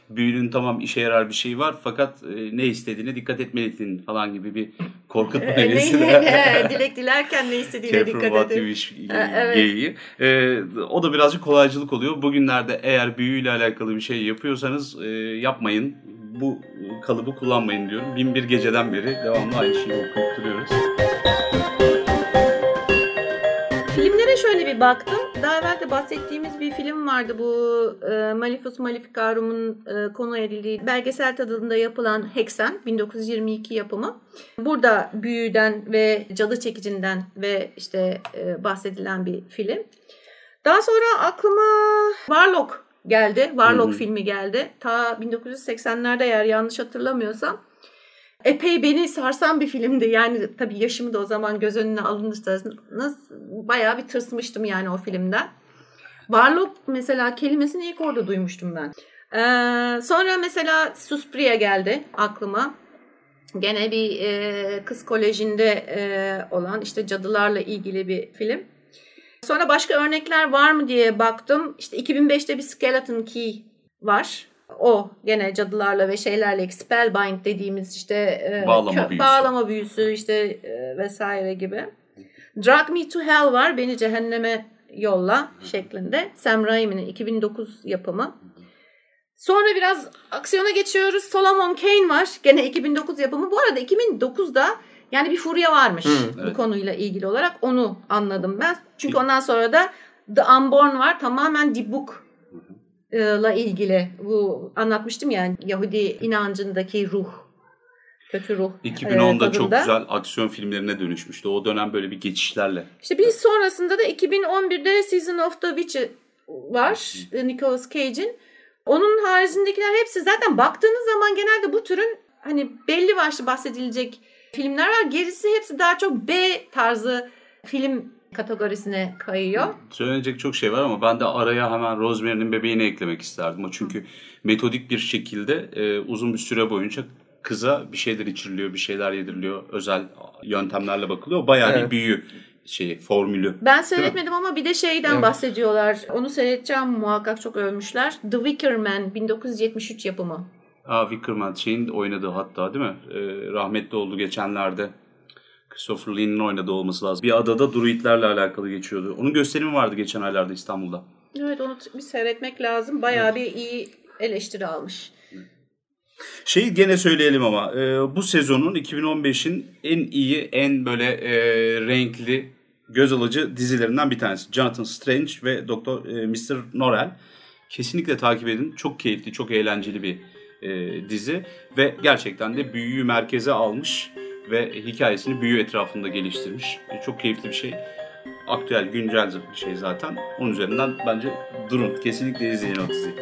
Büyünün tamam işe yarar bir şey var fakat e, ne istediğine dikkat etmelisin falan gibi bir korkutma E, eğlisi de. ne- Dilek dilerken ne istediğine dikkat edin. evet. geyiği. E, o da birazcık kolaycılık oluyor. Bugünlerde eğer büyüyle alakalı bir şey yapıyorsanız e, yapmayın. Bu kalıbı kullanmayın diyorum. Bin bir geceden beri devamlı aynı şeyi okuyup duruyoruz. Baktım. Daha evvel de bahsettiğimiz bir film vardı. Bu e, Malefus Maleficarum'un e, konu edildiği belgesel tadında yapılan Hexen 1922 yapımı. Burada büyüden ve cadı çekicinden ve işte e, bahsedilen bir film. Daha sonra aklıma Warlock geldi. Warlock Hı hı. filmi geldi. Ta 1980'lerde eğer yanlış hatırlamıyorsam. Epey beni sarsan bir filmdi. Yani tabii yaşımı da o zaman göz önüne alınırsanız bayağı bir tırsmıştım yani o filmden. Warlock mesela kelimesini ilk orada duymuştum ben. Ee, sonra mesela Suspiria geldi aklıma. Gene bir e, kız kolejinde e, olan işte cadılarla ilgili bir film. Sonra başka örnekler var mı diye baktım. İşte 2005'te bir Skeleton Key var. O gene cadılarla ve şeylerle spellbind dediğimiz işte e, Bağlama kö- büyüsü. bağlama büyüsü işte e, vesaire gibi. Drag Me to Hell var. Beni cehenneme yolla şeklinde. Sam Raimi'nin 2009 yapımı. Sonra biraz aksiyona geçiyoruz. Solomon Kane var. Gene 2009 yapımı. Bu arada 2009'da yani bir furya varmış Hı, bu evet. konuyla ilgili olarak. Onu anladım ben. Çünkü ondan sonra da The Unborn var. Tamamen Book la ilgili. Bu anlatmıştım yani Yahudi inancındaki ruh. Kötü ruh. e, 2010'da çok tadında. güzel aksiyon filmlerine dönüşmüştü. O dönem böyle bir geçişlerle. İşte bir sonrasında da 2011'de Season of the Witch var. Nicolas Cage'in. Onun haricindekiler hepsi zaten baktığınız zaman genelde bu türün hani belli başlı bahsedilecek filmler var. Gerisi hepsi daha çok B tarzı film kategorisine kayıyor. Söylenecek çok şey var ama ben de araya hemen Rosemary'nin bebeğini eklemek isterdim. O çünkü metodik bir şekilde e, uzun bir süre boyunca kıza bir şeyler içiriliyor, bir şeyler yediriliyor. Özel yöntemlerle bakılıyor. Bayağı Evet. bir büyü şeyi, formülü. Ben seyretmedim ama bir de şeyden Evet. bahsediyorlar. Onu seyredeceğim muhakkak çok övmüşler. The Wicker Man 1973 yapımı. Aa, Wickerman şeyin oynadığı hatta değil mi? E, rahmetli oldu geçenlerde. Christopher Lee'nin oynadığı olması lazım. Bir adada druidlerle alakalı geçiyordu. Onun gösterimi vardı geçen aylarda İstanbul'da. Evet onu bir seyretmek lazım. Bayağı bir iyi eleştiri almış. Şeyi gene söyleyelim ama e, bu sezonun 2015'in en iyi, en böyle e, renkli, göz alıcı dizilerinden bir tanesi. Jonathan Strange ve Doktor e, Mr. Norrell. Kesinlikle takip edin. Çok keyifli, çok eğlenceli bir e, dizi ve gerçekten de büyüyü merkeze almış ve hikayesini büyü etrafında geliştirmiş. E, çok keyifli bir şey. Aktüel, güncel bir şey zaten. Onun üzerinden bence durun. Kesinlikle izleyin o diziyi.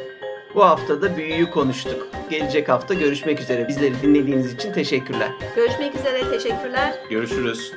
Bu hafta da büyüyü konuştuk. Gelecek hafta görüşmek üzere. Bizleri dinlediğiniz için teşekkürler. Görüşmek üzere. Teşekkürler. Görüşürüz.